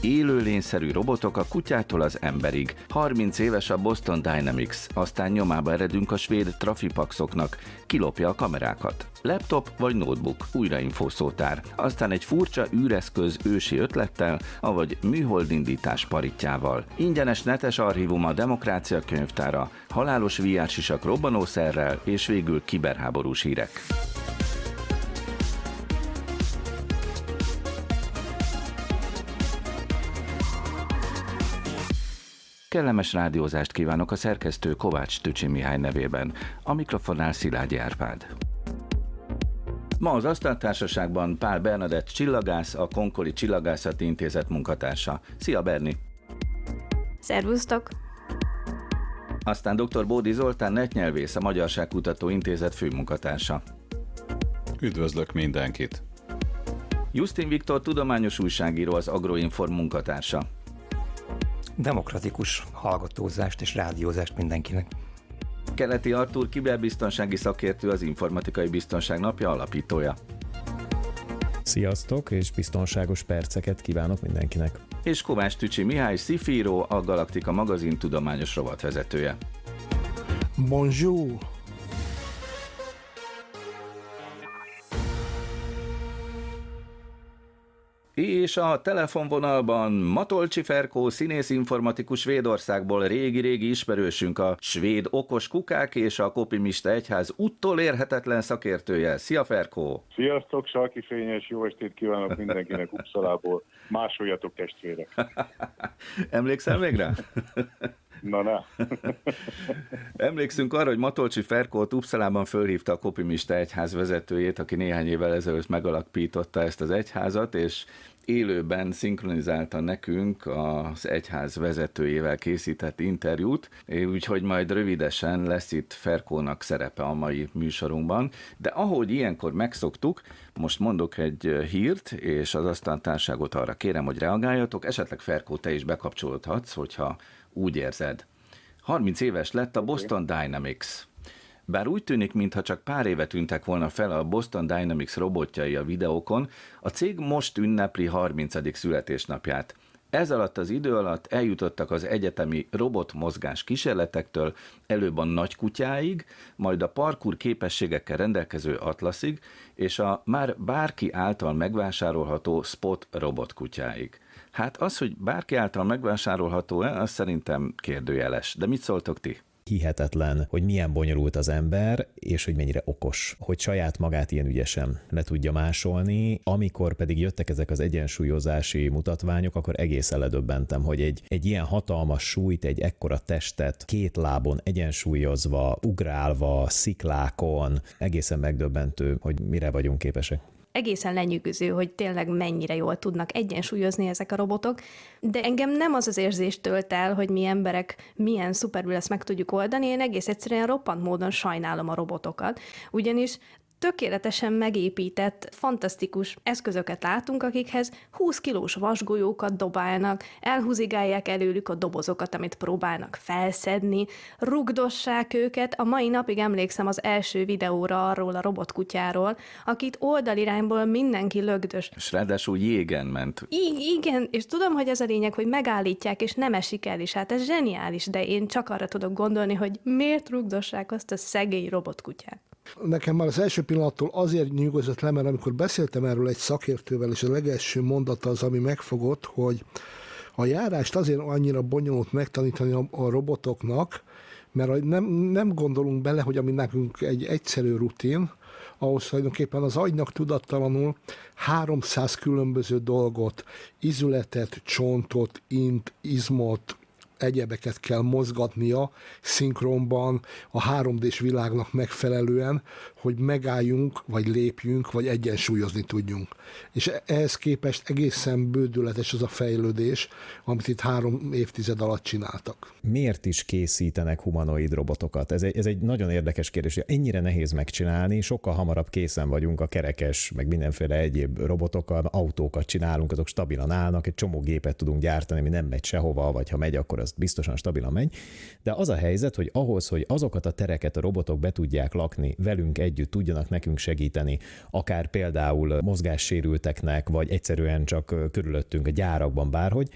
Élőlényszerű robotok a kutyától az emberig. 30 éves a Boston Dynamics, aztán nyomába eredünk a svéd Trafipaxoknak, kilopja a kamerákat. Laptop vagy notebook, újrainfószótár. Aztán egy furcsa űreszköz ősi ötlettel, avagy műholdindítás paritjával. Ingyenes netes archívum a Demokrácia könyvtára, halálos VR-sisak robbanószerrel és végül kiberháborús hírek. Kellemes rádiózást kívánok a szerkesztő Kovács Tücsi Mihály nevében, a mikrofonnál Szilágyi Árpád. Ma az Asztaltársaságban Pál Bernadett csillagász, a Konkoli Csillagászati Intézet munkatársa. Szia Berni! Szervusztok! Aztán dr. Bódi Zoltán netnyelvész, a Magyarságkutató Intézet főmunkatársa. Üdvözlök mindenkit! Justin Viktor tudományos újságíró, az Agroinform munkatársa demokratikus hallgatózást és rádiózást mindenkinek. Keleti Artur kiberbiztonsági szakértő, az Informatikai Biztonság Napja alapítója. Sziasztok, és biztonságos perceket kívánok mindenkinek. És Kovács Tücsi Mihály Szifíró, a Galaktika magazin tudományos rovatvezetője. Bonjour! És a telefonvonalban Matolcsi Ferkó, színész informatikus Svédországból régi-régi ismerősünk, a svéd okos kukák és a Kopimista Egyház érhetetlen szakértője. Szia Ferkó! Sziasztok, Salki Fényes, jó estét kívánok mindenkinek Uppsalából. Másoljatok testvérek! Emlékszel még rá? Na, na. Emlékszünk arra, hogy Matolcsi Ferkót Uppsalában fölhívta a Kopimista egyház vezetőjét, aki néhány évvel ezelőtt megalapította ezt az egyházat, és élőben szinkronizálta nekünk az egyház vezetőjével készített interjút, úgyhogy majd rövidesen lesz itt Ferkónak szerepe a mai műsorunkban, de ahogy ilyenkor megszoktuk, most mondok egy hírt, és az asztantárságot arra kérem, hogy reagáljatok, esetleg Ferkó, te is bekapcsolódhatsz, hogyha úgy érzed. 30 éves lett a Boston Dynamics. Bár úgy tűnik, mintha csak pár éve tűntek volna fel a Boston Dynamics robotjai a videókon, a cég most ünnepli 30. születésnapját. Ez alatt az idő alatt eljutottak az egyetemi robotmozgás kísérletektől előbb a nagy kutyáig, majd a parkour képességekkel rendelkező Atlaszig, és a már bárki által megvásárolható Spot robotkutyáig. Hát az, hogy bárki által megvásárolható-e, az szerintem kérdőjeles. De mit szóltok ti? Hihetetlen, hogy milyen bonyolult az ember, és hogy mennyire okos, hogy saját magát ilyen ügyesen le tudja másolni. Amikor pedig jöttek ezek az egyensúlyozási mutatványok, akkor egészen ledöbbentem, hogy egy, egy ilyen hatalmas súlyt, egy ekkora testet két lábon egyensúlyozva, ugrálva, sziklákon, egészen megdöbbentő, hogy mire vagyunk képesek egészen lenyűgöző, hogy tényleg mennyire jól tudnak egyensúlyozni ezek a robotok, de engem nem az az érzés tölt el, hogy mi emberek milyen szuperül ezt meg tudjuk oldani, én egész egyszerűen roppant módon sajnálom a robotokat, ugyanis tökéletesen megépített, fantasztikus eszközöket látunk, akikhez 20 kilós vasgolyókat dobálnak, elhúzigálják előlük a dobozokat, amit próbálnak felszedni, rugdossák őket. A mai napig emlékszem az első videóra arról a robotkutyáról, akit oldalirányból mindenki lögdös. És ráadásul jégen ment. I- igen, és tudom, hogy ez a lényeg, hogy megállítják, és nem esik el is. Hát ez zseniális, de én csak arra tudok gondolni, hogy miért rugdossák azt a szegény robotkutyát. Nekem már az első pillanattól azért nyugodott le, mert amikor beszéltem erről egy szakértővel, és a legelső mondata az, ami megfogott, hogy a járást azért annyira bonyolult megtanítani a, a robotoknak, mert nem, nem gondolunk bele, hogy ami nekünk egy egyszerű rutin, ahhoz tulajdonképpen az agynak tudattalanul 300 különböző dolgot, izületet, csontot, int, izmot, egyebeket kell mozgatnia szinkronban a 3D-s világnak megfelelően, hogy megálljunk, vagy lépjünk, vagy egyensúlyozni tudjunk. És ehhez képest egészen bődületes az a fejlődés, amit itt három évtized alatt csináltak. Miért is készítenek humanoid robotokat? Ez egy, ez egy nagyon érdekes kérdés. Ennyire nehéz megcsinálni, sokkal hamarabb készen vagyunk a kerekes, meg mindenféle egyéb robotokkal, autókat csinálunk, azok stabilan állnak, egy csomó gépet tudunk gyártani, ami nem megy sehova, vagy ha megy, akkor az biztosan stabilan megy, de az a helyzet, hogy ahhoz, hogy azokat a tereket a robotok be tudják lakni, velünk együtt tudjanak nekünk segíteni, akár például mozgássérülteknek, vagy egyszerűen csak körülöttünk a gyárakban bárhogy,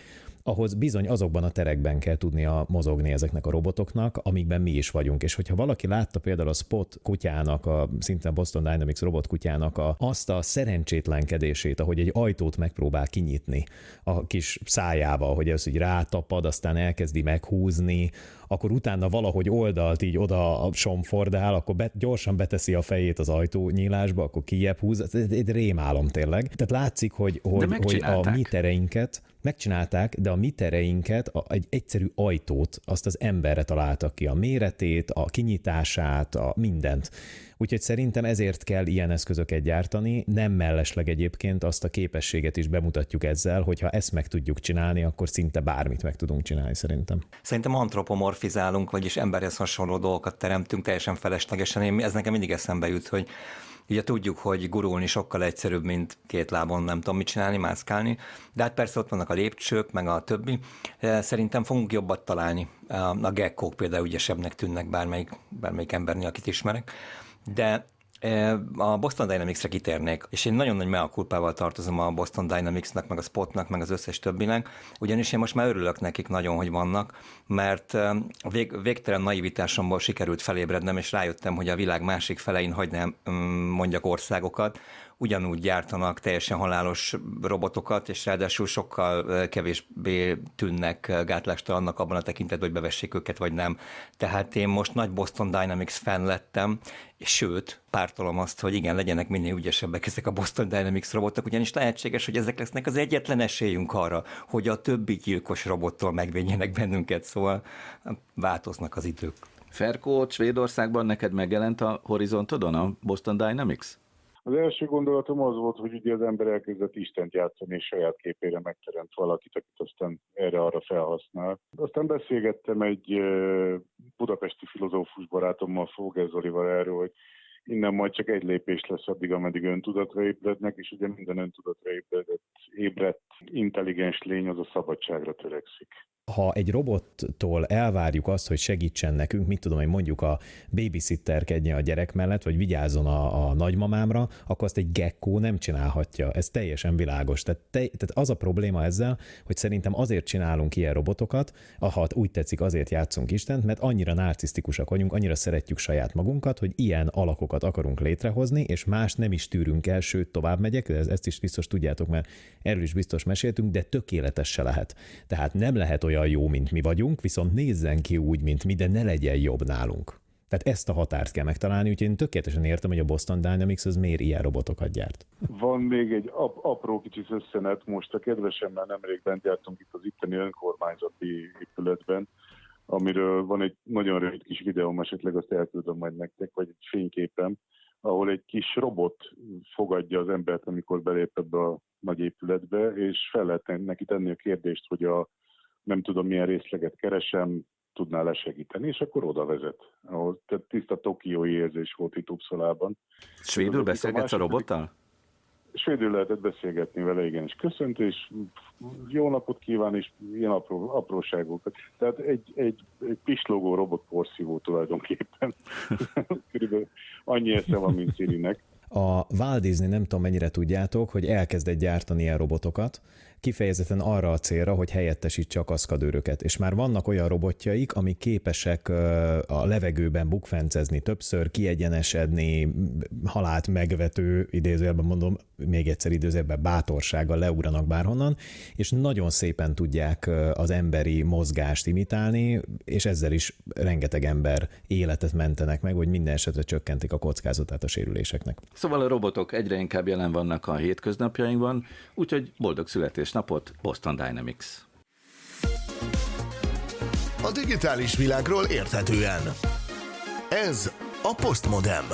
ahhoz bizony azokban a terekben kell tudnia mozogni ezeknek a robotoknak, amikben mi is vagyunk. És hogyha valaki látta például a Spot kutyának, a szintén a Boston Dynamics robot kutyának a, azt a szerencsétlenkedését, ahogy egy ajtót megpróbál kinyitni a kis szájával, hogy ez így rátapad, aztán elkezdi meghúzni, akkor utána valahogy oldalt így oda somfordál, akkor be, gyorsan beteszi a fejét az ajtó nyílásba, akkor kijebb húz. Ez egy rémálom tényleg. Tehát látszik, hogy, hogy, hogy a mi tereinket megcsinálták, de a mi tereinket, a, egy egyszerű ajtót, azt az emberre találtak ki, a méretét, a kinyitását, a mindent. Úgyhogy szerintem ezért kell ilyen eszközöket gyártani, nem mellesleg egyébként azt a képességet is bemutatjuk ezzel, hogyha ezt meg tudjuk csinálni, akkor szinte bármit meg tudunk csinálni szerintem. Szerintem antropomorfizálunk, vagyis emberhez hasonló dolgokat teremtünk teljesen feleslegesen. Én, ez nekem mindig eszembe jut, hogy Ugye tudjuk, hogy gurulni sokkal egyszerűbb, mint két lábon nem tudom mit csinálni, mászkálni, de hát persze ott vannak a lépcsők, meg a többi. Szerintem fogunk jobbat találni. A gekkók például ügyesebbnek tűnnek bármelyik, bármelyik embernél, akit ismerek. De a Boston Dynamics-re kitérnék, és én nagyon nagy meakulpával tartozom a Boston Dynamics-nak, meg a Spotnak, meg az összes többinek, ugyanis én most már örülök nekik nagyon, hogy vannak, mert a vég, végtelen naivitásomból sikerült felébrednem, és rájöttem, hogy a világ másik felein hagynám mm, mondjak országokat, ugyanúgy gyártanak teljesen halálos robotokat, és ráadásul sokkal kevésbé tűnnek gátlástalannak abban a tekintetben, hogy bevessék őket, vagy nem. Tehát én most nagy Boston Dynamics fan lettem, és sőt, pártolom azt, hogy igen, legyenek minél ügyesebbek ezek a Boston Dynamics robotok, ugyanis lehetséges, hogy ezek lesznek az egyetlen esélyünk arra, hogy a többi gyilkos robottól megvédjenek bennünket, szóval változnak az idők. Ferkó, Svédországban neked megjelent a horizontodon a Boston Dynamics? Az első gondolatom az volt, hogy ugye az ember elkezdett Istent játszani, és saját képére megteremt valakit, akit aztán erre-arra felhasznál. Aztán beszélgettem egy budapesti filozófus barátommal, Fogel Zolival erről, hogy innen majd csak egy lépés lesz addig, ameddig öntudatra ébrednek, és ugye minden öntudatra ébredett, ébredt intelligens lény az a szabadságra törekszik ha egy robottól elvárjuk azt, hogy segítsen nekünk, mit tudom én, mondjuk a babysitterkedjen a gyerek mellett, vagy vigyázzon a, a nagymamámra, akkor azt egy gekkó nem csinálhatja. Ez teljesen világos. Tehát, te, tehát az a probléma ezzel, hogy szerintem azért csinálunk ilyen robotokat, ha úgy tetszik, azért játszunk Istent, mert annyira narcisztikusak vagyunk, annyira szeretjük saját magunkat, hogy ilyen alakokat akarunk létrehozni, és más nem is tűrünk el, sőt, tovább megyek, ezt is biztos tudjátok, mert erről is biztos meséltünk, de tökéletes se lehet. Tehát nem lehet olyan olyan jó, mint mi vagyunk, viszont nézzen ki úgy, mint mi, de ne legyen jobb nálunk. Tehát ezt a határt kell megtalálni, úgyhogy én tökéletesen értem, hogy a Boston Dynamics az miért ilyen robotokat gyárt. Van még egy ap- apró kicsi összenet, most a kedvesemmel nemrég bent jártunk itt az itteni önkormányzati épületben, amiről van egy nagyon rövid kis videóm, esetleg azt elküldöm majd nektek, vagy egy fényképem, ahol egy kis robot fogadja az embert, amikor belép ebbe a nagy épületbe, és fel lehet neki tenni a kérdést, hogy a nem tudom milyen részleget keresem, tudná lesegíteni, és akkor oda vezet. Ahol tehát tiszta tokiói érzés volt itt Uppsalában. Svédül beszélgetsz a, a robottal? Svédül lehetett beszélgetni vele, igen, és köszönt, és jó napot kíván, és ilyen apró, apróságokat. Tehát egy, egy, egy pislogó robot porszívó tulajdonképpen. Körülbelül annyi esze van, mint Sirinek. A Walt Disney, nem tudom mennyire tudjátok, hogy elkezdett gyártani ilyen robotokat, kifejezetten arra a célra, hogy helyettesítse a kaszkadőröket. És már vannak olyan robotjaik, amik képesek a levegőben bukfencezni többször, kiegyenesedni, halált megvető, idézőjelben mondom, még egyszer idézőjelben bátorsággal leugranak bárhonnan, és nagyon szépen tudják az emberi mozgást imitálni, és ezzel is rengeteg ember életet mentenek meg, hogy minden esetre csökkentik a kockázatát a sérüléseknek. Szóval a robotok egyre inkább jelen vannak a hétköznapjainkban, úgyhogy boldog születés napot Boston Dynamics. A digitális világról érthetően. Ez a Postmodem.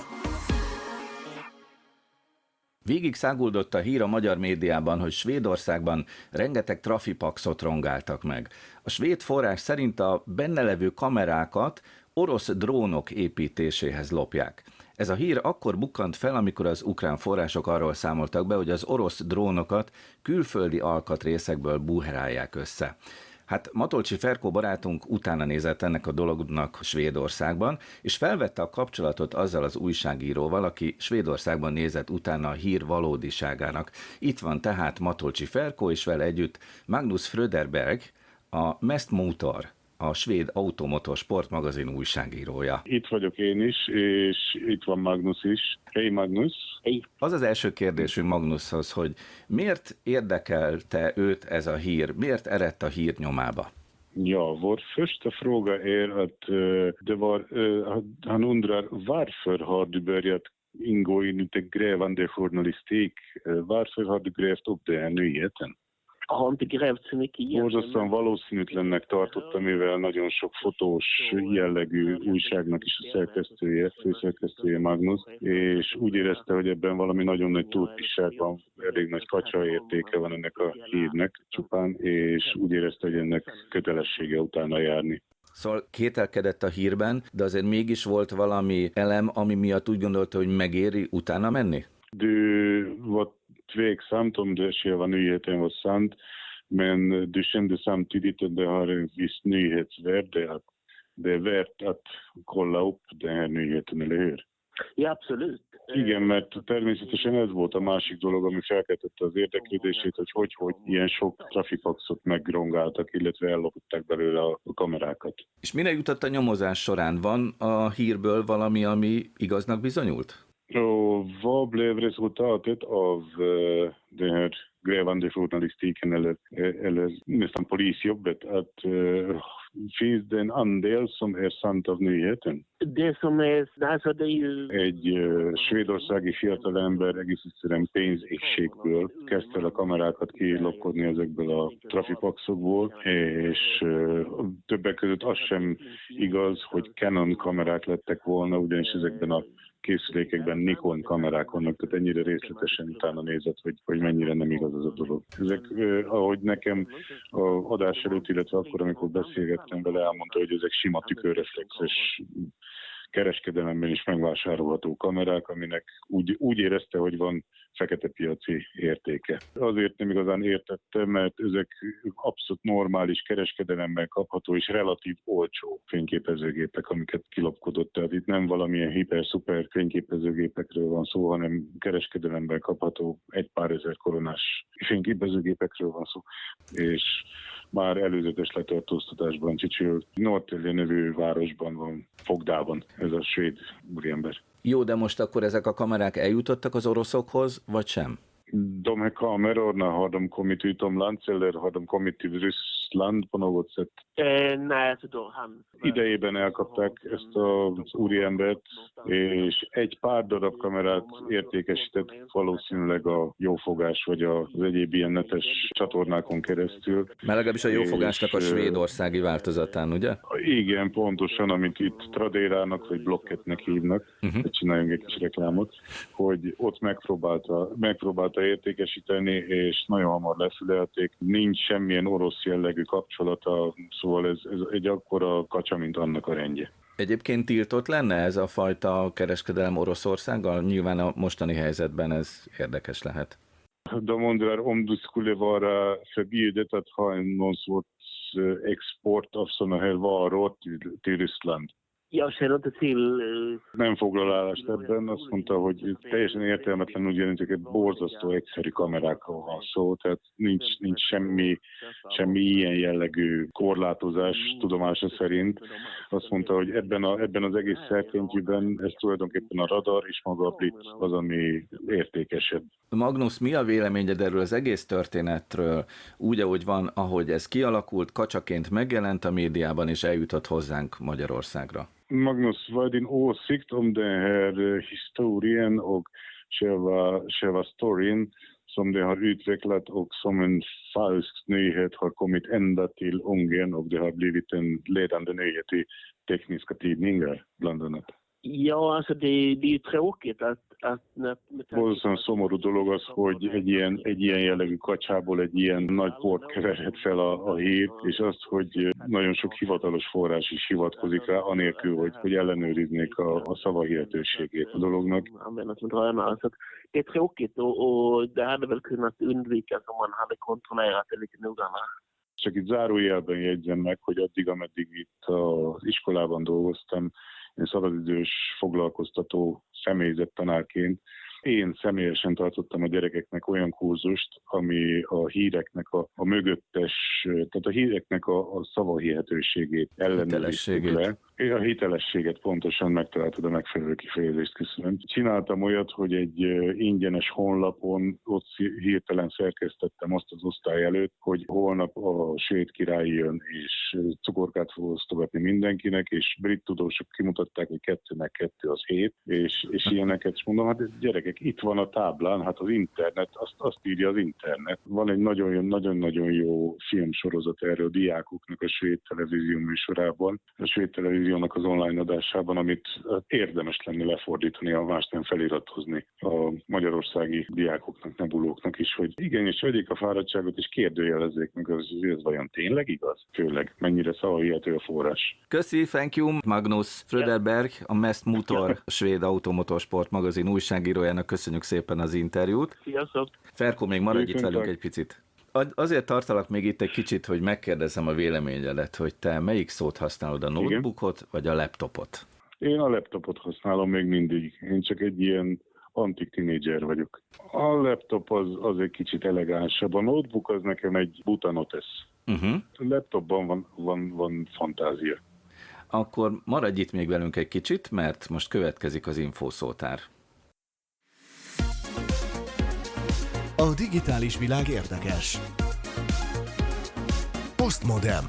Végig száguldott a hír a magyar médiában, hogy Svédországban rengeteg trafipaxot rongáltak meg. A svéd forrás szerint a benne levő kamerákat orosz drónok építéséhez lopják. Ez a hír akkor bukkant fel, amikor az ukrán források arról számoltak be, hogy az orosz drónokat külföldi alkatrészekből buherálják össze. Hát Matolcsi Ferkó barátunk utána nézett ennek a dolognak Svédországban, és felvette a kapcsolatot azzal az újságíróval, aki Svédországban nézett utána a hír valódiságának. Itt van tehát Matolcsi Ferkó, és vele együtt Magnus Fröderberg, a Mest Motor a svéd automotor sportmagazin újságírója. Itt vagyok én is, és itt van Magnus is. Hey Magnus! Hey. Az az első kérdésünk Magnushoz, hogy miért érdekelte őt ez a hír, miért eredt a hír nyomába? Ja, vår första fråga är att uh, det var, uh, han undrar varför har du börjat ingå i lite grävande journalistik? Uh, varför har du grävt upp den här nyheten? Grävt så mycket egentligen. Borzasztóan valószínűtlennek tartottam, mivel nagyon sok fotós jellegű újságnak is a szerkesztője, főszerkesztője Magnus, és úgy érezte, hogy ebben valami nagyon nagy túlpisság van, elég nagy kacsa értéke van ennek a hírnek csupán, és úgy érezte, hogy ennek kötelessége utána járni. Szóval kételkedett a hírben, de azért mégis volt valami elem, ami miatt úgy gondolta, hogy megéri utána menni? Du var tveksamt om det själva nyheten var sant, men du kände samtidigt att det har en viss nyhetsvärde, att det är värt att kolla upp den här nyheten, eller hur? Ja, abszolút. Igen, mert természetesen ez volt a másik dolog, ami felkeltette az érdeklődését, hogy hogy, hogy ilyen sok trafipaxot megrongáltak, illetve ellopották belőle a kamerákat. És mire jutott a nyomozás során? Van a hírből valami, ami igaznak bizonyult? Och vad blev resultatet av uh, den här grävande journalistiken eller, eller nästan polisjobbet? Att, uh, finns det en andel som är sant av nyheten? Det som är, alltså det är ju... Egy svédországi fiatalember egész egyszerűen pénzéhségből kezdte el a kamerákat kilopkodni ezekből a trafipaxokból, és uh, többek között az sem igaz, hogy Canon kamerák lettek volna, ugyanis ezekben a készülékekben Nikon kamerák vannak, tehát ennyire részletesen utána nézett, hogy, hogy mennyire nem igaz az a dolog. Ezek, eh, ahogy nekem a adás előtt, illetve akkor, amikor beszélgettem vele, elmondta, hogy ezek sima tükörreflexes kereskedelemben is megvásárolható kamerák, aminek úgy, úgy érezte, hogy van fekete piaci értéke. Azért nem igazán értettem, mert ezek abszolút normális kereskedelemben kapható és relatív olcsó fényképezőgépek, amiket kilopkodott. Tehát itt nem valamilyen hiper-szuper fényképezőgépekről van szó, hanem kereskedelemben kapható egy pár ezer koronás fényképezőgépekről van szó. És már előzetes letartóztatásban Csicsil Norrtälje nevű városban van, fogdában ez a svéd úriember. Jó, de most akkor ezek a kamerák eljutottak az oroszokhoz, vagy sem? De här kamerorna, har de kommit utomlands eller har Ryssland på något sätt? Eh, nej, alltså då han... Idejében elkapták ezt az úriembert, és egy pár darab kamerát értékesített valószínűleg a jófogás vagy az egyéb ilyen netes csatornákon keresztül. Mert legalábbis a jófogásnak a svédországi változatán, ugye? Igen, pontosan, amit itt Tradérának vagy Blocketnek hívnak, uh-huh. hogy csináljunk egy kis reklámot, hogy ott megpróbálta, megpróbálta értékesíteni, és nagyon hamar leszülelték. Nincs semmilyen orosz jellegű kapcsolata, szóval ez, ez egy akkora kacsa, mint annak a rendje. Egyébként tiltott lenne ez a fajta kereskedelem Oroszországgal? Nyilván a mostani helyzetben ez érdekes lehet. De undrar om det skulle vara förbjudet att ha någon sorts eh, export av sådana här varor till, till Ryssland. Nem foglal állást ebben, azt mondta, hogy teljesen értelmetlen ugyanis egy borzasztó egyszerű kamerákról van szó, tehát nincs, nincs semmi, semmi ilyen jellegű korlátozás tudomása szerint. Azt mondta, hogy ebben, a, ebben az egész szerkenytjűben ez tulajdonképpen a radar és maga a blitz az, ami értékesebb. Magnus, mi a véleményed erről az egész történetről, úgy, ahogy van, ahogy ez kialakult, kacsaként megjelent a médiában, és eljutott hozzánk Magyarországra? Magnus, vad är din åsikt om den här eh, historien och själva, själva storyn som det har utvecklat och som en falsk nyhet har kommit ända till Ungern och det har blivit en ledande nyhet i tekniska tidningar bland annat? Ja, alltså det, det är ju tråkigt att Borzasztóan szomorú dolog az, hogy egy ilyen, egy ilyen jellegű kacsából egy ilyen nagy port keverhet fel a, a hír, és azt, hogy nagyon sok hivatalos forrás is hivatkozik rá, anélkül, hogy, hogy ellenőriznék a, a szavahihetőségét a dolognak. Det är tråkigt och, och det hade väl kunnat undvikas om man hade kontrollerat det lite noggrannare. Csak itt zárójelben jegyzem meg, hogy addig, ameddig itt az iskolában dolgoztam, én szabadidős foglalkoztató személyzet tanárként én személyesen tartottam a gyerekeknek olyan kurzust, ami a híreknek a, a mögöttes, tehát a híreknek a, a szavahihetőségét ellenőriztük le. A hitelességet pontosan megtaláltad a megfelelő kifejezést, köszönöm. Csináltam olyat, hogy egy ingyenes honlapon ott hirtelen szerkesztettem azt az osztály előtt, hogy holnap a svéd király jön, és cukorkát fog osztogatni mindenkinek, és brit tudósok kimutatták, hogy kettőnek kettő az hét, és, és ilyeneket, és mondom, hát gyerekek, itt van a táblán, hát az internet, azt, azt írja az internet. Van egy nagyon-nagyon jó filmsorozat erről diákoknak a svéd televízió műsorában, a svéd televíziónak az online adásában, amit érdemes lenne lefordítani, a más nem feliratozni a magyarországi diákoknak, nebulóknak is, hogy igenis vegyék a fáradtságot, és kérdőjelezzék meg, az, hogy ez vajon tényleg igaz? Főleg, mennyire szavahihető a forrás. Köszi, thank you, Magnus Fröderberg, a Mest Motor, a svéd automotorsport magazin újságírójának köszönjük szépen az interjút. Sziasztok! Ferko, még maradj itt velünk egy picit. Azért tartalak még itt egy kicsit, hogy megkérdezem a véleményedet, hogy te melyik szót használod, a notebookot Igen. vagy a laptopot? Én a laptopot használom még mindig. Én csak egy ilyen antik tinédzser vagyok. A laptop az, az egy kicsit elegánsabb. A notebook az nekem egy butanotesz. Uh-huh. A laptopban van, van, van fantázia. Akkor maradj itt még velünk egy kicsit, mert most következik az infószótár. A digitális világ érdekes. Postmodem.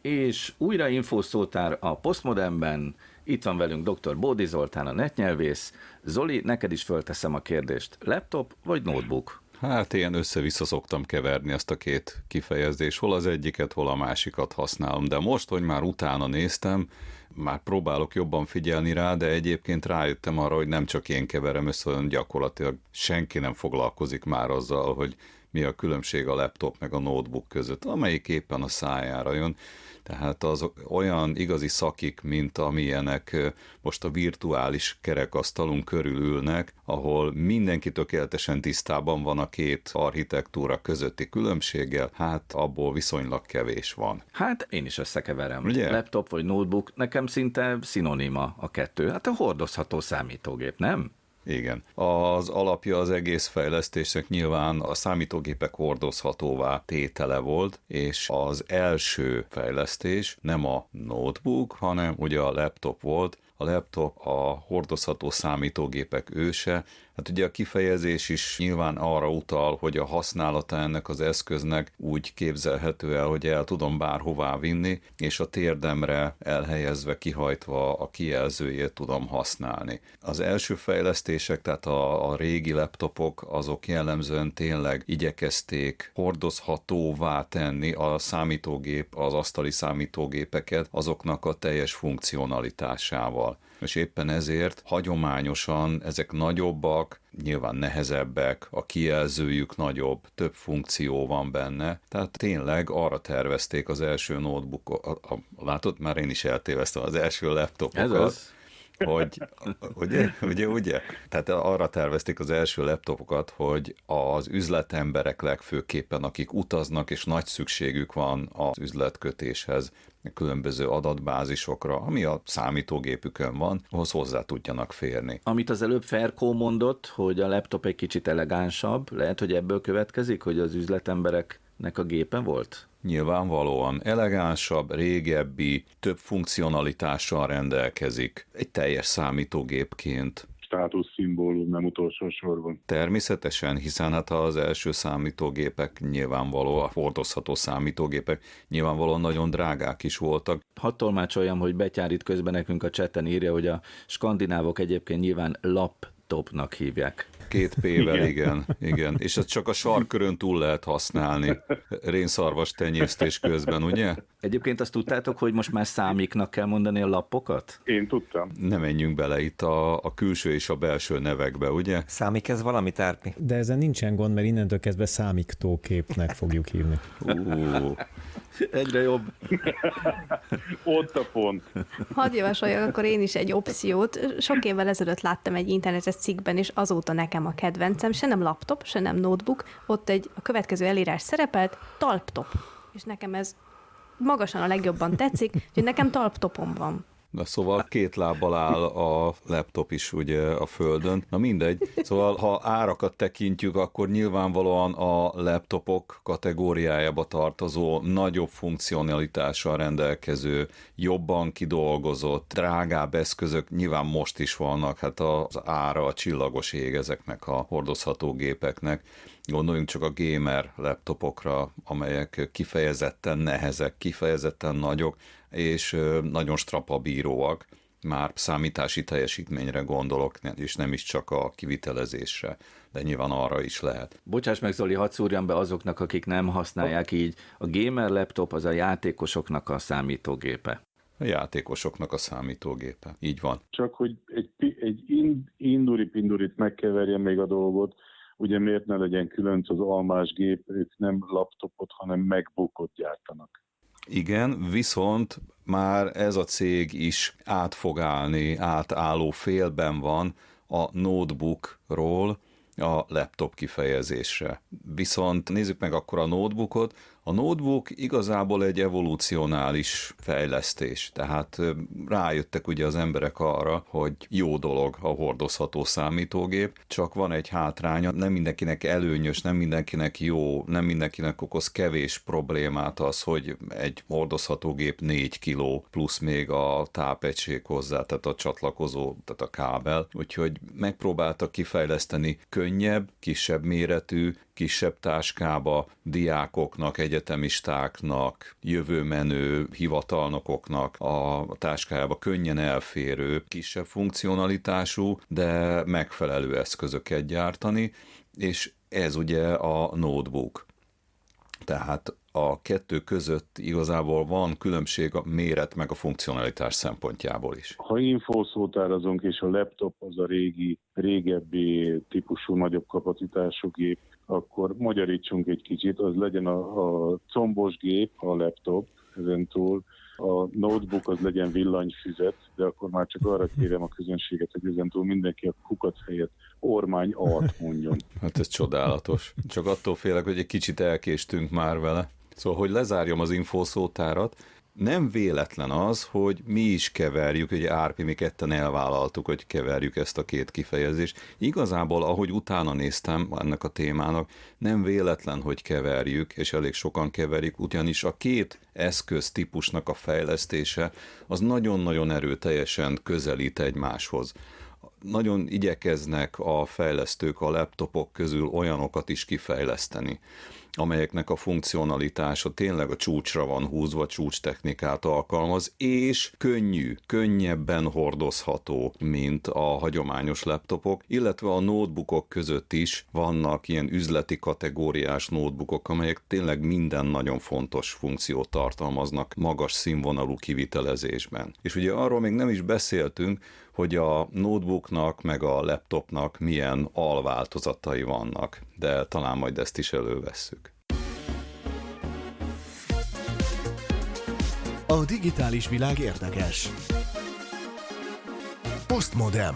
És újra infószótár a Postmodemben. Itt van velünk dr. Bódi Zoltán, a netnyelvész. Zoli, neked is fölteszem a kérdést. Laptop vagy notebook? Hát én össze-vissza szoktam keverni ezt a két kifejezést, hol az egyiket, hol a másikat használom, de most, hogy már utána néztem, már próbálok jobban figyelni rá, de egyébként rájöttem arra, hogy nem csak én keverem össze, hanem gyakorlatilag senki nem foglalkozik már azzal, hogy mi a különbség a laptop meg a notebook között, amelyik éppen a szájára jön. Tehát az olyan igazi szakik, mint amilyenek most a virtuális kerekasztalunk körül ülnek, ahol mindenki tökéletesen tisztában van a két architektúra közötti különbséggel, hát abból viszonylag kevés van. Hát én is összekeverem. Ugye? Laptop vagy notebook, nekem szinte szinonima a kettő. Hát a hordozható számítógép, nem? Igen. Az alapja az egész fejlesztésnek nyilván a számítógépek hordozhatóvá tétele volt, és az első fejlesztés nem a notebook, hanem ugye a laptop volt, a laptop a hordozható számítógépek őse. Hát ugye a kifejezés is nyilván arra utal, hogy a használata ennek az eszköznek úgy képzelhető el, hogy el tudom bárhová vinni, és a térdemre elhelyezve, kihajtva a kijelzőjét tudom használni. Az első fejlesztések, tehát a, a régi laptopok, azok jellemzően tényleg igyekezték hordozhatóvá tenni a számítógép, az asztali számítógépeket azoknak a teljes funkcionalitásával és éppen ezért hagyományosan ezek nagyobbak, nyilván nehezebbek, a kijelzőjük nagyobb, több funkció van benne, tehát tényleg arra tervezték az első notebook, látod, már én is eltéveztem az első laptopokat, Ez az. Hogy ugye, ugye, ugye? Tehát arra tervezték az első laptopokat, hogy az üzletemberek legfőképpen, akik utaznak, és nagy szükségük van az üzletkötéshez, különböző adatbázisokra, ami a számítógépükön van, ahhoz hozzá tudjanak férni. Amit az előbb Ferkó mondott, hogy a laptop egy kicsit elegánsabb, lehet, hogy ebből következik, hogy az üzletembereknek a gépe volt? nyilvánvalóan elegánsabb, régebbi, több funkcionalitással rendelkezik, egy teljes számítógépként státuszszimbólum, nem utolsó sorban. Természetesen, hiszen hát az első számítógépek nyilvánvaló, a hordozható számítógépek nyilvánvalóan nagyon drágák is voltak. Hadd tolmácsoljam, hogy Betyár itt közben nekünk a cseten írja, hogy a skandinávok egyébként nyilván laptopnak hívják. Két P-vel, igen. igen, igen. És ezt csak a sarkörön túl lehet használni rénszarvas tenyésztés közben, ugye? Egyébként azt tudtátok, hogy most már számiknak kell mondani a lapokat? Én tudtam. Ne menjünk bele itt a, a külső és a belső nevekbe, ugye? Számik ez valami tárpi? De ezen nincsen gond, mert innentől kezdve számiktóképnek fogjuk hívni. Uh, Egyre jobb. Ott a pont. Hadd javasoljak akkor én is egy opciót. Sok évvel ezelőtt láttam egy internetes cikkben, és azóta nekem a kedvencem, se nem laptop, se nem notebook, ott egy a következő elírás szerepelt, talptop. És nekem ez magasan a legjobban tetszik, hogy nekem talptopom van. Na szóval két lábbal áll a laptop is ugye a földön. Na mindegy. Szóval ha árakat tekintjük, akkor nyilvánvalóan a laptopok kategóriájába tartozó, nagyobb funkcionalitással rendelkező, jobban kidolgozott, drágább eszközök nyilván most is vannak, hát az ára a csillagos ég ezeknek a hordozható gépeknek. Gondoljunk csak a gamer laptopokra, amelyek kifejezetten nehezek, kifejezetten nagyok, és nagyon strapabíróak, már számítási teljesítményre gondolok, és nem is csak a kivitelezésre, de nyilván arra is lehet. Bocsáss meg, Zoli, hadd szúrjam be azoknak, akik nem használják így. A gamer laptop az a játékosoknak a számítógépe. A játékosoknak a számítógépe. Így van. Csak hogy egy, egy induri-pindurit megkeverje még a dolgot, ugye miért ne legyen különc az almás gép, ők nem laptopot, hanem megbukot gyártanak. Igen, viszont már ez a cég is át fog állni, átálló félben van a notebookról a laptop kifejezésre. Viszont nézzük meg akkor a notebookot, a notebook igazából egy evolucionális fejlesztés, tehát rájöttek ugye az emberek arra, hogy jó dolog a hordozható számítógép, csak van egy hátránya, nem mindenkinek előnyös, nem mindenkinek jó, nem mindenkinek okoz kevés problémát az, hogy egy hordozható gép 4 kiló plusz még a tápegység hozzá, tehát a csatlakozó, tehát a kábel, úgyhogy megpróbáltak kifejleszteni könnyebb, kisebb méretű, kisebb táskába diákoknak, egyetemistáknak, jövőmenő hivatalnokoknak a táskájába könnyen elférő, kisebb funkcionalitású, de megfelelő eszközöket gyártani, és ez ugye a notebook. Tehát a kettő között igazából van különbség a méret meg a funkcionalitás szempontjából is. Ha infószótárazunk, és a laptop az a régi, régebbi típusú nagyobb kapacitású gép, akkor magyarítsunk egy kicsit, az legyen a, a combos gép, a laptop, ezen túl a notebook az legyen villanyfüzet, de akkor már csak arra kérem a közönséget, hogy ezen túl mindenki a kukac helyett ormány alt mondjon. Hát ez csodálatos. Csak attól félek, hogy egy kicsit elkéstünk már vele. Szóval, hogy lezárjam az infószótárat, nem véletlen az, hogy mi is keverjük, ugye Árpi, mi ketten elvállaltuk, hogy keverjük ezt a két kifejezést. Igazából, ahogy utána néztem ennek a témának, nem véletlen, hogy keverjük, és elég sokan keverik, ugyanis a két eszköz típusnak a fejlesztése az nagyon-nagyon erőteljesen közelít egymáshoz nagyon igyekeznek a fejlesztők a laptopok közül olyanokat is kifejleszteni, amelyeknek a funkcionalitása tényleg a csúcsra van húzva, csúcs technikát alkalmaz, és könnyű, könnyebben hordozható, mint a hagyományos laptopok, illetve a notebookok között is vannak ilyen üzleti kategóriás notebookok, amelyek tényleg minden nagyon fontos funkciót tartalmaznak magas színvonalú kivitelezésben. És ugye arról még nem is beszéltünk, hogy a notebooknak meg a laptopnak milyen alváltozatai vannak, de talán majd ezt is elővesszük. A digitális világ érdekes. Postmodem.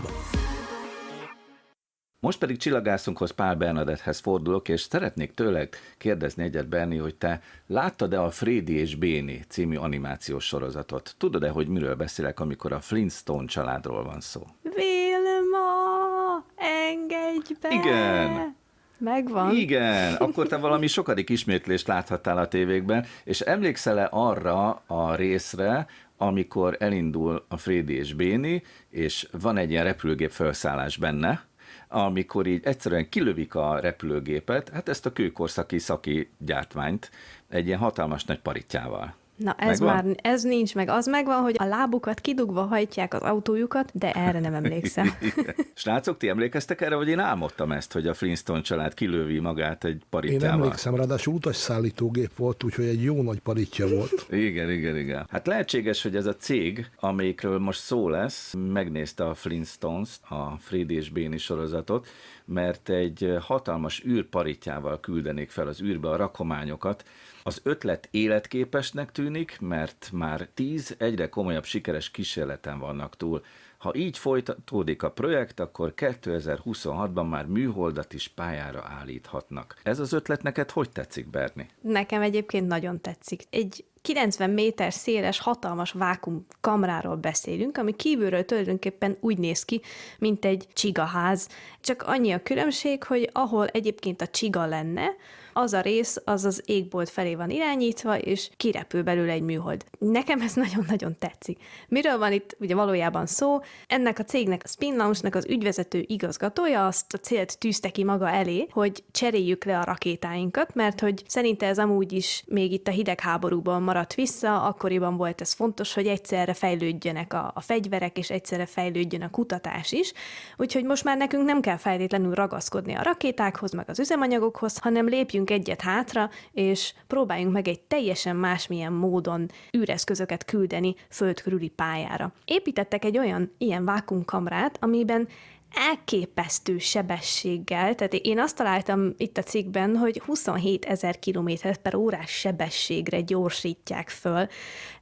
Most pedig csillagászunkhoz Pál Bernadetthez fordulok, és szeretnék tőled kérdezni egyet, Berni, hogy te láttad-e a Frédi és Béni című animációs sorozatot? Tudod-e, hogy miről beszélek, amikor a Flintstone családról van szó? Vilma, engedj be! Igen! Megvan. Igen, akkor te valami sokadik ismétlést láthattál a tévékben, és emlékszel-e arra a részre, amikor elindul a Frédi és Béni, és van egy ilyen repülőgép felszállás benne, amikor így egyszerűen kilövik a repülőgépet, hát ezt a kőkorszaki szaki gyártmányt egy ilyen hatalmas nagy paritjával. Na ez megvan? már, ez nincs meg. Az megvan, hogy a lábukat kidugva hajtják az autójukat, de erre nem emlékszem. Srácok, ti emlékeztek erre, vagy én álmodtam ezt, hogy a Flintstone család kilövi magát egy paritjával? Én emlékszem, ráadásul utasszállítógép volt, úgyhogy egy jó nagy paritja volt. igen, igen, igen. Hát lehetséges, hogy ez a cég, amelyikről most szó lesz, megnézte a Flintstones, a Freddy és Béni sorozatot, mert egy hatalmas űrparitjával küldenék fel az űrbe a rakományokat, Az ötlet életképesnek tűnik, mert már tíz egyre komolyabb sikeres kísérleten vannak túl. Ha így folytatódik a projekt, akkor 2026-ban már műholdat is pályára állíthatnak. Ez az ötlet neked hogy tetszik, Berni? Nekem egyébként nagyon tetszik. Egy 90 méter széles, hatalmas vákum kamráról beszélünk, ami kívülről tulajdonképpen úgy néz ki, mint egy csigaház. Csak annyi a különbség, hogy ahol egyébként a csiga lenne, az a rész az az égbolt felé van irányítva, és kirepül belőle egy műhold. Nekem ez nagyon-nagyon tetszik. Miről van itt ugye valójában szó? Ennek a cégnek, a Spin Launch-nak az ügyvezető igazgatója azt a célt tűzte ki maga elé, hogy cseréljük le a rakétáinkat, mert hogy szerinte ez amúgy is még itt a hidegháborúban maradt vissza, akkoriban volt ez fontos, hogy egyszerre fejlődjönek a, a fegyverek, és egyszerre fejlődjön a kutatás is. Úgyhogy most már nekünk nem kell feltétlenül ragaszkodni a rakétákhoz, meg az üzemanyagokhoz, hanem lépjünk egyet hátra, és próbáljunk meg egy teljesen másmilyen módon űreszközöket küldeni föld körüli pályára. Építettek egy olyan ilyen vákumkamrát, amiben elképesztő sebességgel, tehát én azt találtam itt a cikkben, hogy 27 ezer km per órás sebességre gyorsítják föl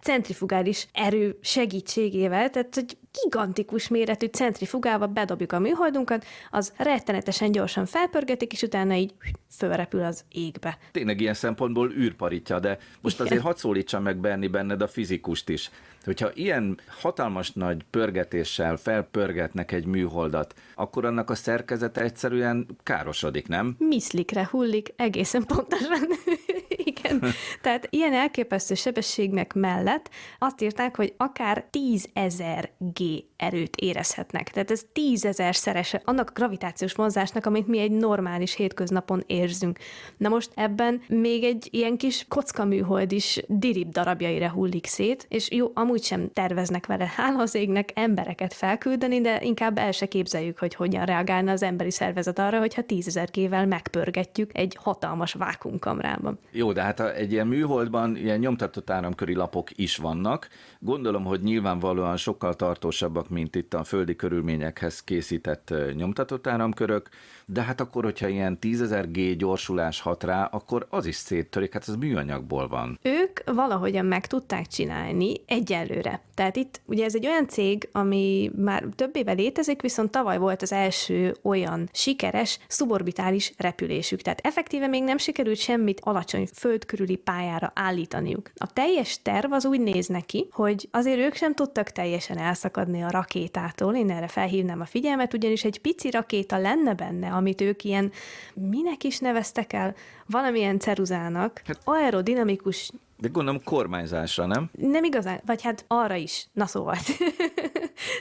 centrifugális erő segítségével, tehát hogy gigantikus méretű centrifugálva bedobjuk a műholdunkat, az rettenetesen gyorsan felpörgetik, és utána így fölrepül az égbe. Tényleg ilyen szempontból űrparitja, de most Igen. azért hadd szólítsam meg Berni benned a fizikust is hogyha ilyen hatalmas nagy pörgetéssel felpörgetnek egy műholdat, akkor annak a szerkezete egyszerűen károsodik, nem? Miszlikre hullik, egészen pontosan. Igen. Tehát ilyen elképesztő sebességnek mellett azt írták, hogy akár 10 ezer G erőt érezhetnek. Tehát ez 10 ezer szerese annak a gravitációs vonzásnak, amit mi egy normális hétköznapon érzünk. Na most ebben még egy ilyen kis kockaműhold is dirib darabjaira hullik szét, és jó, amúgy sem terveznek vele, hála az égnek embereket felküldeni, de inkább el se képzeljük, hogy hogyan reagálna az emberi szervezet arra, hogyha tízezer gével megpörgetjük egy hatalmas vákumkamrában. Jó, de hát egy ilyen műholdban ilyen nyomtatott áramköri lapok is vannak. Gondolom, hogy nyilvánvalóan sokkal tartósabbak, mint itt a földi körülményekhez készített nyomtatott áramkörök, de hát akkor, hogyha ilyen 10.000 G gyorsulás hat rá, akkor az is széttörik, hát ez műanyagból van. Ők valahogyan meg tudták csinálni egyelőre. Tehát itt ugye ez egy olyan cég, ami már több éve létezik, viszont tavaly volt az első olyan sikeres szuborbitális repülésük. Tehát effektíve még nem sikerült semmit alacsony föld körüli pályára állítaniuk. A teljes terv az úgy néz neki, hogy azért ők sem tudtak teljesen elszakadni a rakétától, én erre felhívnám a figyelmet, ugyanis egy pici rakéta lenne benne, amit ők ilyen, minek is neveztek el, valamilyen ceruzának, hát, aerodinamikus de gondolom kormányzásra, nem? Nem igazán, vagy hát arra is. Na szóval.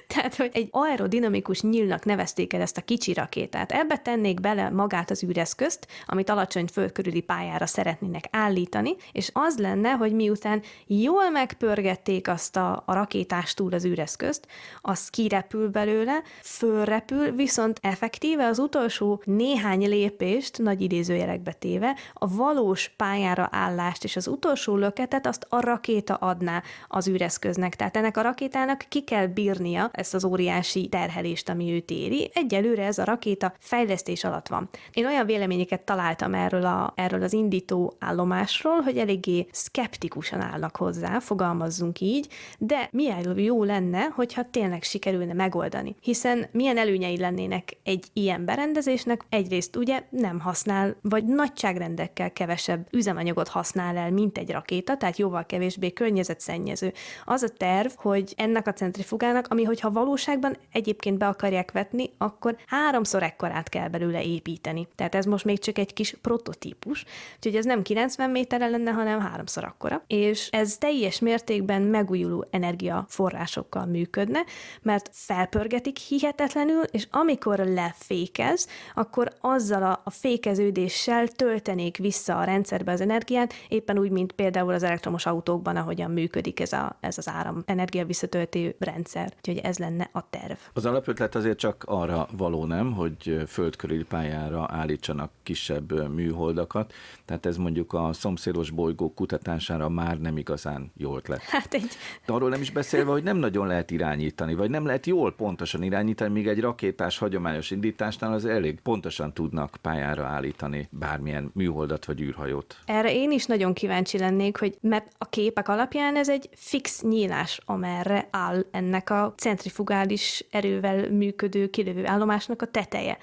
Tehát, hogy egy aerodinamikus nyílnak nevezték el ezt a kicsi rakétát. Ebbe tennék bele magát az űreszközt, amit alacsony földkörüli pályára szeretnének állítani, és az lenne, hogy miután jól megpörgették azt a, a rakétás túl az űreszközt, az kirepül belőle, fölrepül, viszont effektíve az utolsó néhány lépést, nagy idézőjelekbe téve, a valós pályára állást és az utolsó löketet azt a rakéta adná az űreszköznek. Tehát ennek a rakétának ki kell bírnia ezt az óriási terhelést, ami őt éri. Egyelőre ez a rakéta fejlesztés alatt van. Én olyan véleményeket találtam erről, a, erről az indító állomásról, hogy eléggé szkeptikusan állnak hozzá, fogalmazzunk így, de milyen jó lenne, hogyha tényleg sikerülne megoldani. Hiszen milyen előnyei lennének egy ilyen berendezésnek? Egyrészt ugye nem használ, vagy nagyságrendekkel kevesebb üzemanyagot használ el, mint egy rakéta, tehát jóval kevésbé környezetszennyező. Az a terv, hogy ennek a centrifugának, ami hogyha valóságban egyébként be akarják vetni, akkor háromszor ekkorát kell belőle építeni. Tehát ez most még csak egy kis prototípus, úgyhogy ez nem 90 méterre lenne, hanem háromszor akkora. És ez teljes mértékben megújuló energiaforrásokkal működne, mert felpörgetik hihetetlenül, és amikor lefékez, akkor azzal a, a fékeződéssel töltenék vissza a rendszerbe az energiát, éppen úgy, mint például például az elektromos autókban, ahogyan működik ez, a, ez az áram energia visszatöltő rendszer. Úgyhogy ez lenne a terv. Az alapötlet azért csak arra való nem, hogy földkörüli pályára állítsanak kisebb műholdakat, tehát ez mondjuk a szomszédos bolygók kutatására már nem igazán jó ötlet. Hát egy... De arról nem is beszélve, hogy nem nagyon lehet irányítani, vagy nem lehet jól pontosan irányítani, míg egy rakétás hagyományos indításnál az elég pontosan tudnak pályára állítani bármilyen műholdat vagy űrhajót. Erre én is nagyon kíváncsi lennék, hogy mert a képek alapján ez egy fix nyílás, amerre áll ennek a centrifugális erővel működő kilövő állomásnak a teteje